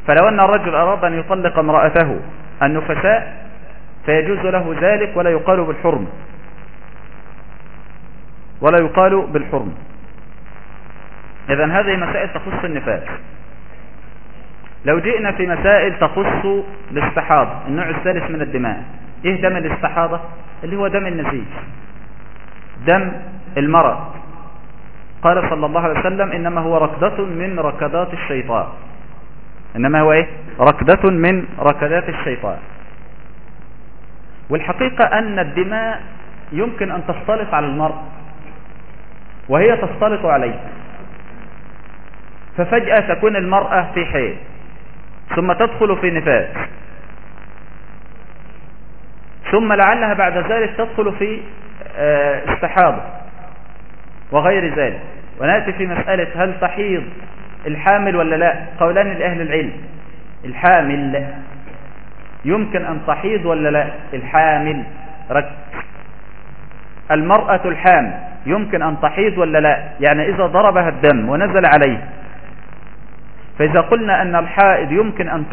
فلو أن الرجل أراد أن يطلق امرأته النفساء فيجوز له ذلك ولا يقال بالحرم. ولا يقال بالحرم. إذا هذه مسائل تخص النفاس. لو جئنا في مسائل تخص الاستحاضة النوع الثالث من الدماء. إيه دم الاستحاضة؟ اللي هو دم النزيف دم المرض. قال صلى الله عليه وسلم إنما هو ركضة من ركضات الشيطان. إنما هو إيه؟ ركضة من ركضات الشيطان. والحقيقة أن الدماء يمكن أن تختلط على المرء وهي تختلط عليه. ففجأة تكون المرأة في حيض. ثم تدخل في نفاس. ثم لعلها بعد ذلك تدخل في آه، استحاضة وغير ذلك. ونأتي في مسألة هل تحيض الحامل ولا لا؟ قولان لأهل العلم. الحامل يمكن أن تحيض ولا لا؟ الحامل ركز. المرأة الحامل يمكن أن تحيض ولا لا؟ يعني إذا ضربها الدم ونزل عليه. فإذا قلنا أن الحائض يمكن أن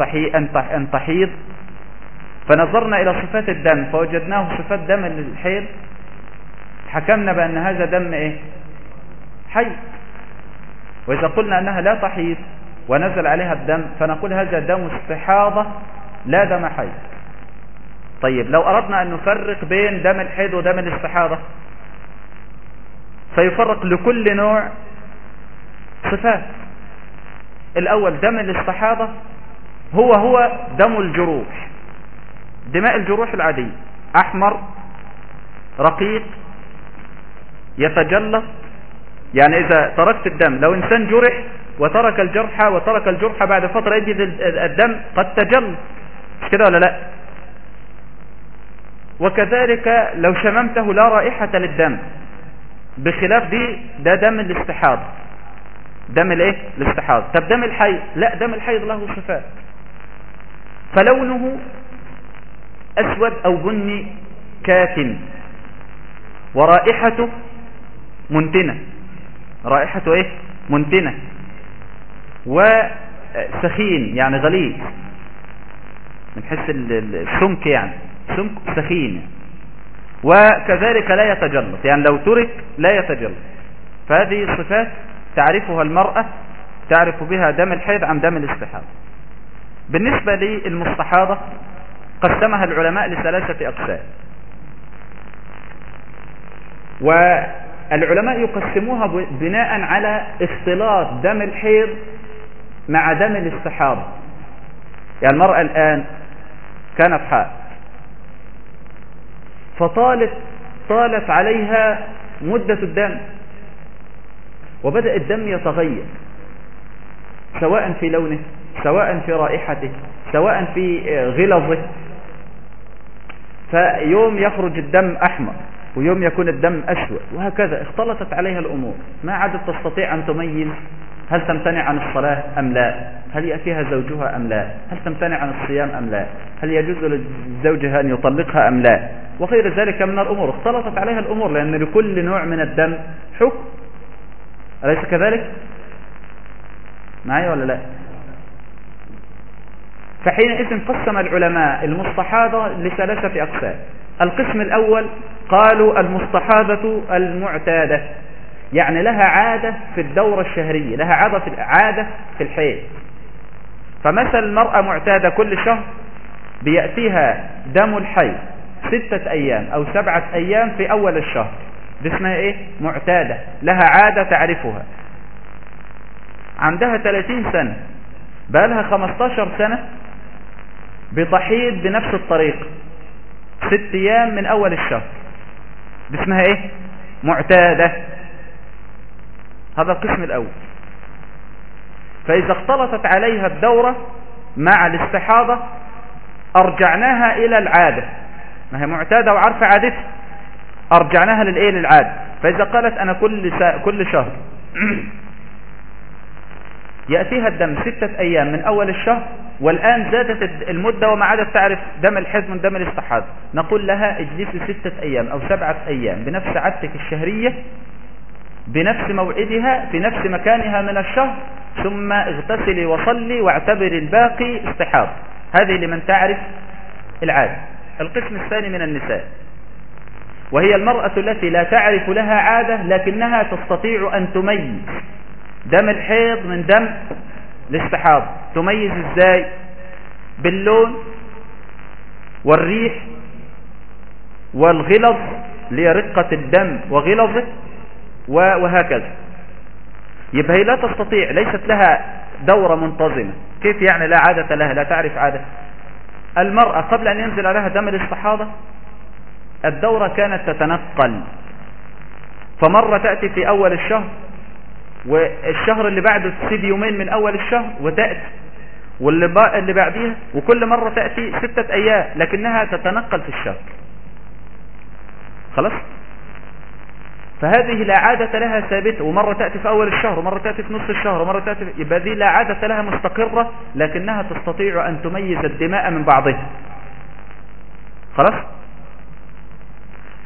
تحيض فنظرنا إلى صفات الدم فوجدناه صفات دم للحيض. حكمنا بأن هذا دم إيه؟ حي. وإذا قلنا أنها لا تحيض ونزل عليها الدم فنقول هذا دم استحاضة لا دم حيض طيب لو أردنا أن نفرق بين دم الحيض ودم الاستحاضة فيفرق لكل نوع صفات. الأول دم الاستحاضة هو هو دم الجروح. دماء الجروح العادية أحمر رقيق يتجلط يعني إذا تركت الدم لو إنسان جرح وترك الجرح وترك الجرح بعد فترة يجد الدم قد تجل. مش كده ولا لا؟ وكذلك لو شممته لا رائحة للدم بخلاف دي ده دم الاستحاض. دم الإيه؟ الاستحاض. طب دم الحيض لا دم الحيض له صفات فلونه أسود أو بني كاتم ورائحته منتنة. رائحته إيه؟ منتنة. وسخين يعني غليظ. من السمك يعني. سمك سخين. وكذلك لا يتجلط. يعني لو ترك لا يتجلط. فهذه صفات تعرفها المرأة تعرف بها دم الحيض عن دم الاستحاضة. بالنسبة للمستحاضة قسمها العلماء لثلاثة أقسام. والعلماء يقسموها بناء على اختلاط دم الحيض مع دم الاستحاضة. يعني المرأة الآن كانت حائض. فطالت طالت عليها مدة الدم. وبدأ الدم يتغير. سواء في لونه سواء في رائحته سواء في غلظه. فيوم يخرج الدم أحمر ويوم يكون الدم أسود وهكذا اختلطت عليها الأمور. ما عادت تستطيع أن تميز هل تمتنع عن الصلاة أم لا؟ هل يأتيها زوجها أم لا؟ هل تمتنع عن الصيام أم لا؟ هل يجوز لزوجها أن يطلقها أم لا؟ وغير ذلك من الأمور. اختلطت عليها الأمور لأن لكل نوع من الدم حكم. أليس كذلك؟ معي ولا لا؟ فحينئذ قسم العلماء المستحاضة لثلاثة أقسام. القسم الأول قالوا المستحاضة المعتادة يعني لها عادة في الدورة الشهرية لها عادة في عادة في الحيض فمثل المرأة معتادة كل شهر بيأتيها دم الحيض ستة أيام أو سبعة أيام في أول الشهر. دي اسمها إيه؟ معتادة لها عادة تعرفها. عندها 30 سنة بقى لها 15 سنة بتحيض بنفس الطريقة ست أيام من أول الشهر. دي اسمها إيه؟ معتادة. هذا القسم الأول. فإذا اختلطت عليها الدورة مع الاستحاضة أرجعناها إلى العادة. ما هي معتادة وعارفة عادتها. أرجعناها للإيه؟ للعادة. فإذا قالت أنا كل. كل شهر. يأتيها الدم ستة أيام من أول الشهر. والآن زادت المدة وما عادت تعرف دم الحزم من دم الاستحاضة نقول لها اجلسي ستة أيام أو سبعة أيام بنفس عادتك الشهرية بنفس موعدها في نفس مكانها من الشهر ثم اغتسلي وصلي واعتبري الباقي استحاض هذه لمن تعرف العادة. القسم الثاني من النساء. وهي المرأة التي لا تعرف لها عادة لكنها تستطيع أن تميز دم الحيض من دم الاستحاضة تميز إزاي باللون والريح والغلظ لرقة الدم وغلظه وهكذا. يبقى هي لا تستطيع ليست لها دورة منتظمة. كيف يعني لا عادة لها؟ لا تعرف عادة. المرأة قبل أن ينزل عليها دم الاستحاضة الدورة كانت تتنقل. فمرة تأتي في أول الشهر والشهر اللي بعده تسيب يومين من أول الشهر وتأتي واللي اللي بعديها وكل مرة تأتي ستة أيام لكنها تتنقل في الشهر. خلاص؟ فهذه لا عادة لها ثابتة ومرة تأتي في أول الشهر ومرة تأتي في نصف الشهر ومرة تأتي في... يبقى دي لا عادة لها مستقرة لكنها تستطيع أن تميز الدماء من بعضها. خلاص؟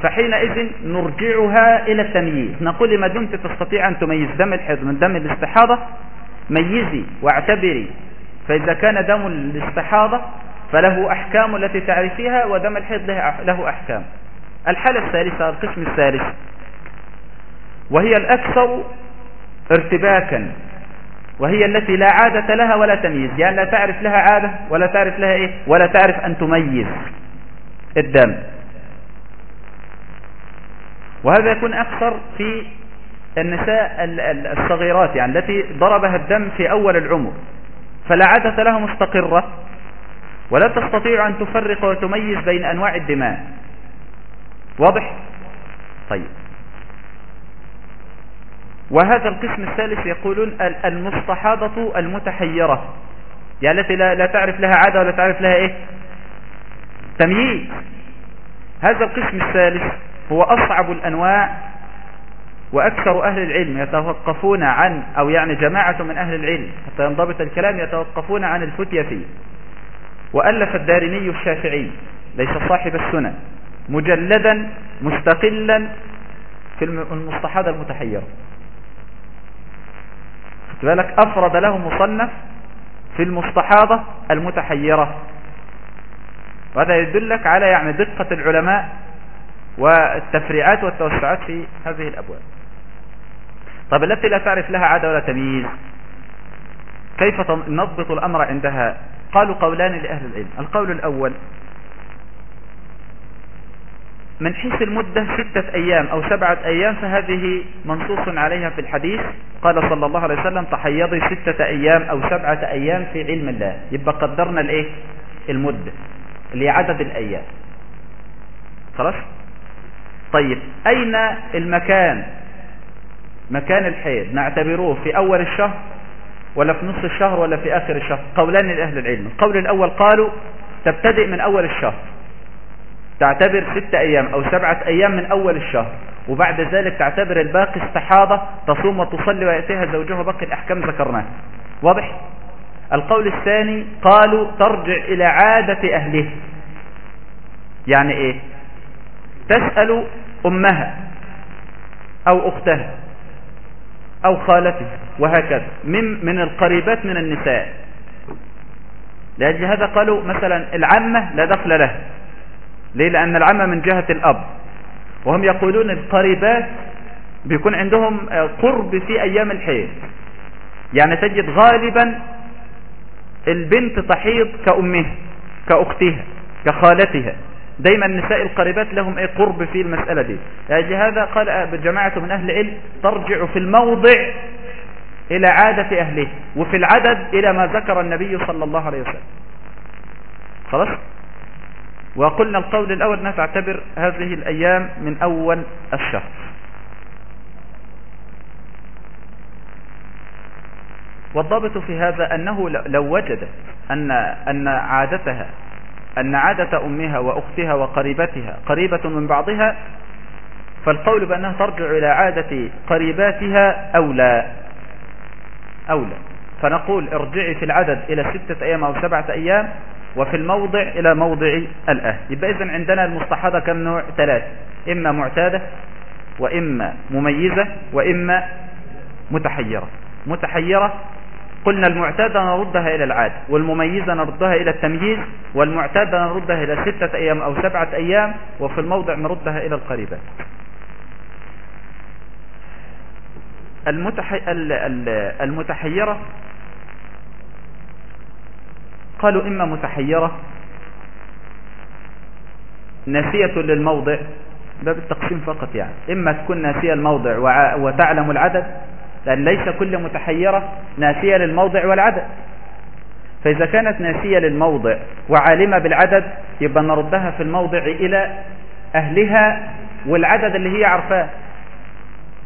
فحينئذ نرجعها إلى التمييز. نقول ما دمت تستطيع أن تميز دم الحيض من دم الاستحاضة ميزي واعتبري. فإذا كان دم الاستحاضة فله أحكام التي تعرفيها ودم الحيض له أحكام. الحالة الثالثة القسم الثالث. وهي الأكثر ارتباكا. وهي التي لا عادة لها ولا تمييز. يعني لا تعرف لها عادة ولا تعرف لها إيه؟ ولا تعرف أن تميز الدم. وهذا يكون أكثر في النساء الصغيرات يعني التي ضربها الدم في أول العمر. فلا عادة لها مستقرة. ولا تستطيع أن تفرق وتميز بين أنواع الدماء. واضح؟ طيب. وهذا القسم الثالث يقولون المستحاضة المتحيرة. يعني التي لا, تعرف لها عادة ولا تعرف لها إيه؟ تمييز. هذا القسم الثالث هو أصعب الأنواع وأكثر أهل العلم يتوقفون عن أو يعني جماعة من أهل العلم حتى ينضبط الكلام يتوقفون عن الفتية فيه. وألف الدارمي الشافعي ليس صاحب السنة مجلدا مستقلا في المصطحات المتحيرة. بالك؟ أفرد له مصنف في المستحاضة المتحيرة. وهذا يدلك على يعني دقة العلماء والتفريعات والتوسعات في هذه الأبواب. طب التي لا تعرف لها عادة ولا تمييز؟ كيف نضبط الأمر عندها؟ قالوا قولان لأهل العلم. القول الأول من حيث المدة ستة أيام أو سبعة أيام فهذه منصوص عليها في الحديث. قال صلى الله عليه وسلم تحيضي ستة أيام أو سبعة أيام في علم الله. يبقى قدرنا الإيه؟ المدة اللي عدد الأيام. خلاص؟ طيب أين المكان؟ مكان الحيض نعتبروه في أول الشهر ولا في نصف الشهر ولا في آخر الشهر؟ قولان لأهل العلم. القول الأول قالوا تبتدئ من أول الشهر. تعتبر ستة أيام أو سبعة أيام من أول الشهر وبعد ذلك تعتبر الباقي استحاضة تصوم وتصلي ويأتيها زوجها باقي الأحكام ذكرناها. واضح؟ القول الثاني قالوا ترجع إلى عادة أهله. يعني إيه؟ تسأل أمها أو أختها أو خالتها وهكذا. من, من القريبات من النساء. لأجل هذا قالوا مثلا العمة لا دخل له ليه؟ لأن العمة من جهة الأب. وهم يقولون القريبات بيكون عندهم قرب في أيام الحيض. يعني تجد غالبا البنت تحيض كأمها كأختها كخالتها. دايما النساء القريبات لهم أي قرب في المسألة دي. لأجل هذا قال جماعة من أهل العلم ترجع في الموضع إلى عادة أهله وفي العدد إلى ما ذكر النبي صلى الله عليه وسلم. خلاص؟ وقلنا القول الأول أنها تعتبر هذه الأيام من أول الشهر. والضابط في هذا أنه لو وجدت أن, أن عادتها أن عادة أمها وأختها وقريبتها قريبة من بعضها فالقول بأنها ترجع إلى عادة قريباتها أولى. أولى. فنقول ارجعي في العدد إلى ستة أيام أو سبعة أيام وفي الموضع إلى موضع الأهل. يبقى إذن عندنا المستحاضة كم نوع؟ ثلاثة إما معتادة وإما مميزة وإما متحيرة. متحيرة قلنا المعتادة نردها إلى العادة والمميزة نردها إلى التمييز والمعتادة نردها إلى ستة أيام أو سبعة أيام وفي الموضع نردها إلى القريبات المتحي... المتحيرة قالوا إما متحيرة ناسية للموضع باب التقسيم فقط يعني إما تكون ناسية الموضع. وتعلم العدد لأن ليس كل متحيرة ناسية للموضع والعدد. فإذا كانت ناسية للموضع وعالمة بالعدد يبقى نردها في الموضع إلى أهلها والعدد اللي هي عارفاه.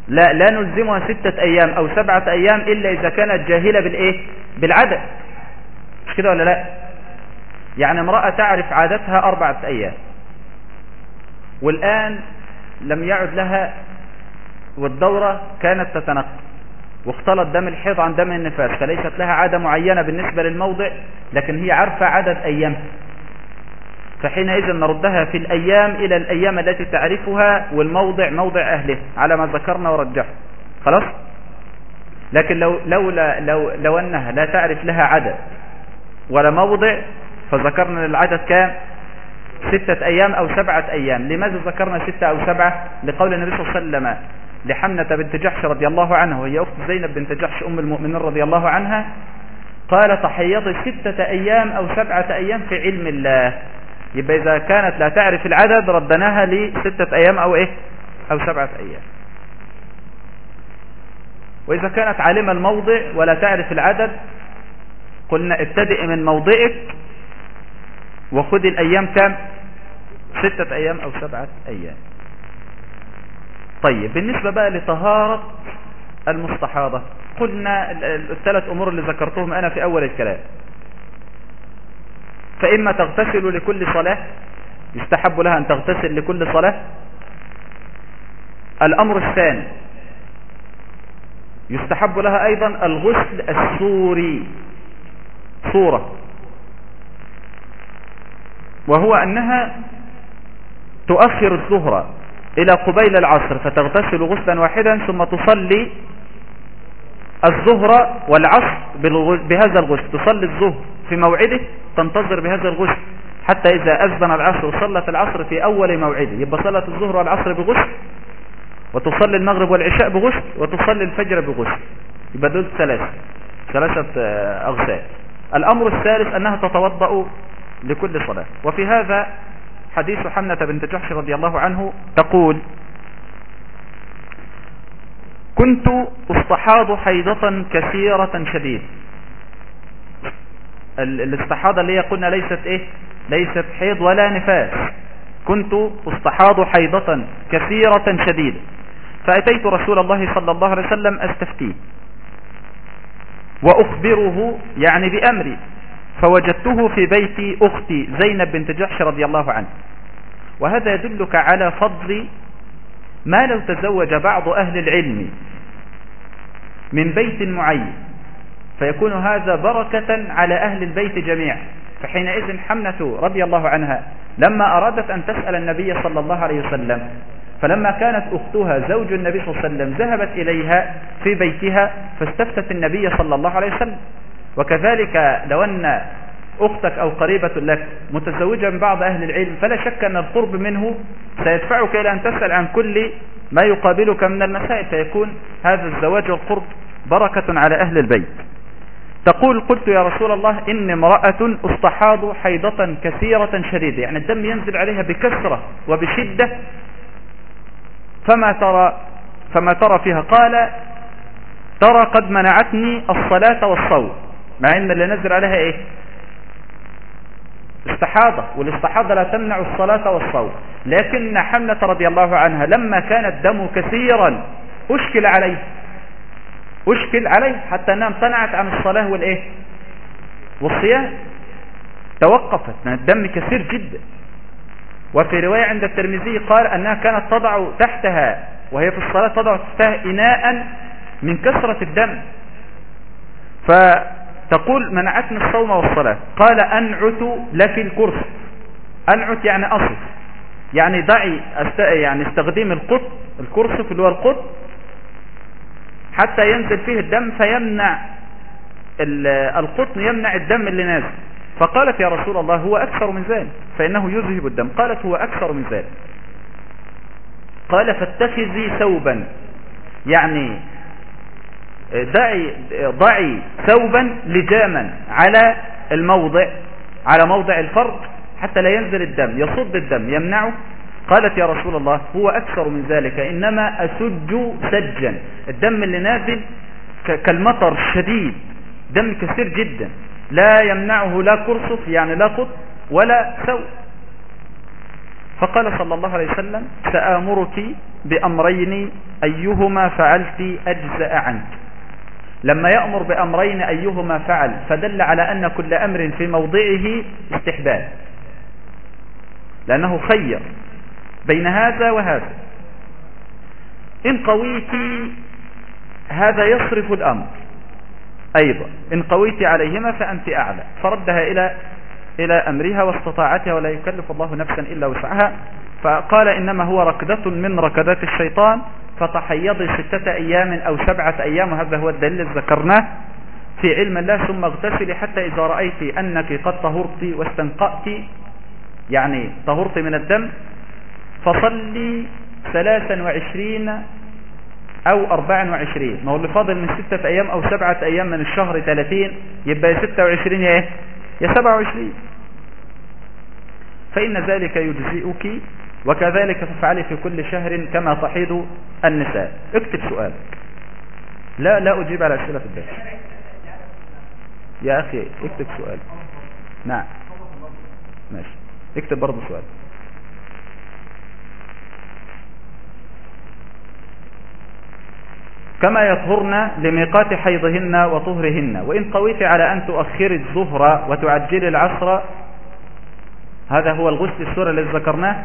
لا لا نلزمها ستة أيام أو سبعة أيام إلا إذا كانت جاهلة بالإيه؟ بالعدد. مش كده ولا لا؟ يعني امرأة تعرف عادتها أربعة أيام. والآن لم يعد لها والدورة كانت تتنقل. واختلط دم الحيض عن دم النفاس فليست لها عادة معينة بالنسبة للموضع لكن هي عارفة عدد أيامها فحينئذ نردها في الأيام إلى الأيام التي تعرفها والموضع موضع أهله على ما ذكرنا ورجحنا. خلاص؟ لكن لو, لو, لو, لو أنها لا تعرف لها عدد ولا موضع فذكرنا العدد كام؟ ستة أيام أو سبعة أيام. لماذا ذكرنا ستة أو سبعة؟ لقول النبي صلى الله عليه وسلم لحمنة بنت جحش رضي الله عنها وهي أخت زينب بنت جحش أم المؤمنين رضي الله عنها قال تحيضي ستة أيام أو سبعة أيام في علم الله. يبقى إذا كانت لا تعرف العدد ردناها لستة أيام أو إيه؟ أو سبعة أيام. وإذا كانت عالمة الموضع ولا تعرف العدد قلنا ابتدئ من موضعك وخذ الأيام كم؟ ستة أيام أو سبعة أيام. طيب بالنسبة بقى لطهارة المستحاضة قلنا الثلاث أمور اللي ذكرتهم أنا في أول الكلام. فإما تغتسل لكل صلاة يستحب لها أن تغتسل لكل صلاة. الأمر الثاني يستحب لها أيضا الغسل السوري. صورة. وهو أنها تؤخر الظهر. إلى قبيل العصر فتغتسل غسلا واحدا ثم تصلي الظهر والعصر بهذا الغسل. تصلي الظهر في موعده تنتظر بهذا الغسل. حتى إذا أذن العصر وصلت العصر في أول موعده. يبقى صلت الظهر والعصر بغسل وتصلي المغرب والعشاء بغسل وتصلي الفجر بغسل. يبقى دول ثلاثة ثلاثة أغسال. الأمر الثالث أنها تتوضأ لكل صلاة. وفي هذا حديث حمنة بنت جحش رضي الله عنه تقول كنت أستحاض حيضة كثيرة شديدة الاستحاضة اللي هي قلنا ليست إيه؟ ليست حيض ولا نفاس. كنت أستحاض حيضة كثيرة شديدة فأتيت رسول الله صلى الله عليه وسلم أستفتيه. وأخبره يعني بأمري. فوجدته في بيت أختي زينب بنت جحش رضي الله عنها وهذا يدلك على فضل ما لو تزوج بعض أهل العلم من بيت معين فيكون هذا بركة على أهل البيت جميعا. فحينئذ حمنة رضي الله عنها لما أرادت أن تسأل النبي صلى الله عليه وسلم فلما كانت أختها زوج النبي صلى الله عليه وسلم ذهبت إليها في بيتها فاستفتت النبي صلى الله عليه وسلم. وكذلك لو أن أختك أو قريبة لك متزوجة من بعض أهل العلم فلا شك أن القرب منه سيدفعك إلى أن تسأل عن كل ما يقابلك من المسائل فيكون هذا الزواج والقرب بركة على أهل البيت. تقول قلت يا رسول الله إن امرأة استحاض حيضة كثيرة شديدة يعني الدم ينزل عليها بكثرة وبشدة فما ترى فما ترى فيها؟ قال ترى قد منعتني الصلاة والصوم. مع إن اللي نزل عليها إيه؟ استحاضة والاستحاضة لا تمنع الصلاة والصوم. لكن حملة رضي الله عنها لما كان الدم كثيرا أشكل عليه. أشكل عليه حتى أنها امتنعت عن الصلاة والإيه؟ والصيام. توقفت من الدم كثير جدا. وفي رواية عند الترمذي قال أنها كانت تضع تحتها وهي في الصلاة تضع تحتها اناء من كثرة الدم. فتقول منعتني الصوم والصلاة. قال أنعت لك الكرسي أنعت يعني أصف يعني أست... يعني استخدم القط الكرسي اللي هو القط. حتى ينزل فيه الدم فيمنع القطن يمنع الدم اللي نازل. فقالت يا رسول الله هو أكثر من ذلك. فإنه يذهب الدم. قالت هو أكثر من ذلك. قال فاتخذي ثوبا. يعني ضعي ضعي ثوبا لجاما على الموضع على موضع الفرج حتى لا ينزل الدم يصد الدم يمنعه. قالت يا رسول الله هو أكثر من ذلك إنما أسج سجا. الدم اللي نازل كالمطر الشديد دم كثير جدا. لا يمنعه لا كرسف يعني لا قط ولا ثوب. فقال صلى الله عليه وسلم سآمرك بأمرين أيهما فعلت أجزأ عنك. لما يأمر بأمرين أيهما فعل فدل على أن كل أمر في موضعه استحباب. لأنه خير بين هذا وهذا. إن قويت هذا يصرف الأمر. أيضا إن قويت عليهما فأنت أعلى. فردها إلى إلى أمرها واستطاعتها ولا يكلف الله نفسا إلا وسعها. فقال إنما هو ركدة من ركدات الشيطان فتحيضي ستة أيام أو سبعة أيام وهذا هو الدليل الذي ذكرناه في علم الله. ثم اغتسلي حتى إذا رأيت أنك قد طهرت واستنقأت يعني طهرت من الدم فصلي ثلاثا وعشرين أو أربعا وعشرين. ما هو اللي فاضل من ستة أيام أو سبعة أيام من الشهر ثلاثين يبقى ستة وعشرين يا إيه؟ يا سبعة وعشرين. فإن ذلك يجزئك وكذلك تفعلي في كل شهر كما تحيض النساء. اكتب سؤالك لا لا أجيب على أسئلة في الدرس يا أخي اكتب سؤال. نعم. ماشي. اكتب برضه سؤال. كما يطهرن لميقات حيضهن وطهرهن وإن قويت على أن تؤخر الظهر وتعجل العصر هذا هو الغسل السورة الذي ذكرناه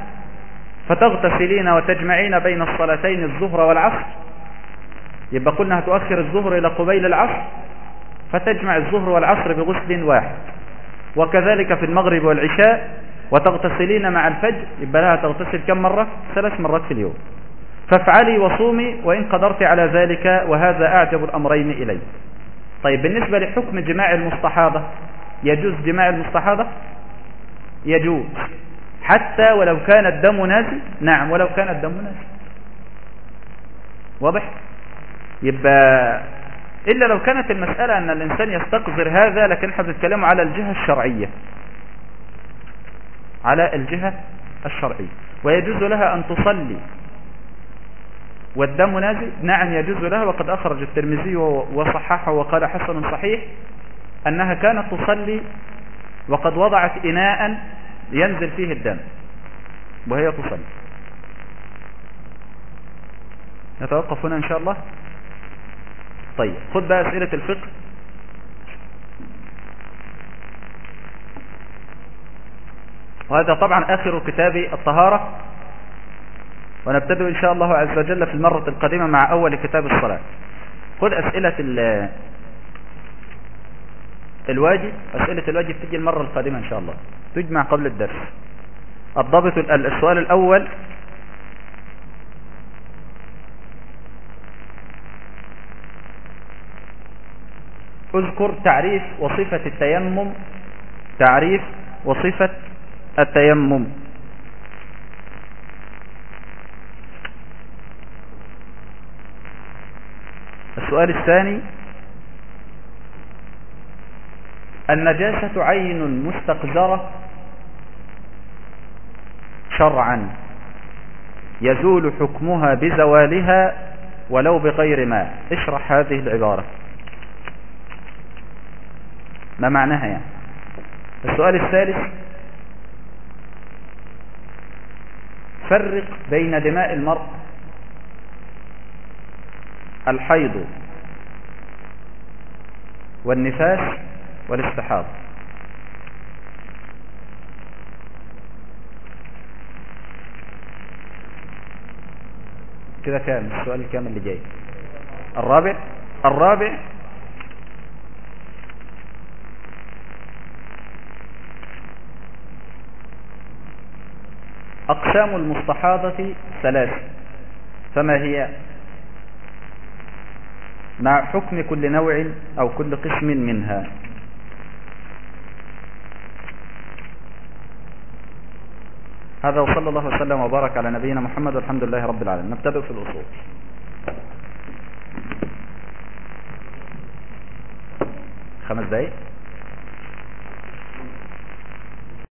فتغتسلين وتجمعين بين الصلاتين الظهر والعصر. يبقى قلنا هتؤخر الظهر إلى قبيل العصر فتجمع الظهر والعصر بغسل واحد. وكذلك في المغرب والعشاء وتغتسلين مع الفجر يبقى لها تغتسل كم مرة؟ ثلاث مرات في اليوم. فافعلي وصومي وإن قدرت على ذلك وهذا أعجب الأمرين إلي طيب بالنسبة لحكم جماع المستحاضة يجوز جماع المستحاضة؟ يجوز. حتى ولو كان الدم نازل نعم ولو كان الدم نازل واضح؟ يبقى إلا لو كانت المسألة أن الإنسان يستقذر هذا لكن إحنا بنتكلم على الجهة الشرعية. على الجهة الشرعية. ويجوز لها أن تصلي والدم نازل؟ نعم يجوز لها. وقد أخرج الترمذي وصححه وقال حسن صحيح أنها كانت تصلي وقد وضعت إناء ينزل فيه الدم وهي تصلي. نتوقف هنا إن شاء الله؟ طيب خد بقى أسئلة الفقه. وهذا طبعا آخر كتاب الطهارة. ونبتدئ إن شاء الله عز وجل في المرة القادمة مع أول كتاب الصلاة. خذ أسئلة الواجب أسئلة الواجب تجي المرة القادمة إن شاء الله. تجمع قبل الدرس. الضابط السؤال الأول اذكر تعريف وصفة التيمم تعريف وصفة التيمم. السؤال الثاني النجاسة عين مستقذرة شرعا يزول حكمها بزوالها ولو بغير ماء اشرح هذه العبارة. ما معناها يعني؟ السؤال الثالث فرق بين دماء المرء الحيض والنفاس والاستحاض كده كام السؤال الكامل اللي جاي. الرابع الرابع أقسام المستحاضة ثلاثة. فما هي؟ مع حكم كل نوع أو كل قسم منها. هذا وصلى الله وسلم وبارك على نبينا محمد والحمد لله رب العالمين. نبتدئ في الأصول. خمس دقايق.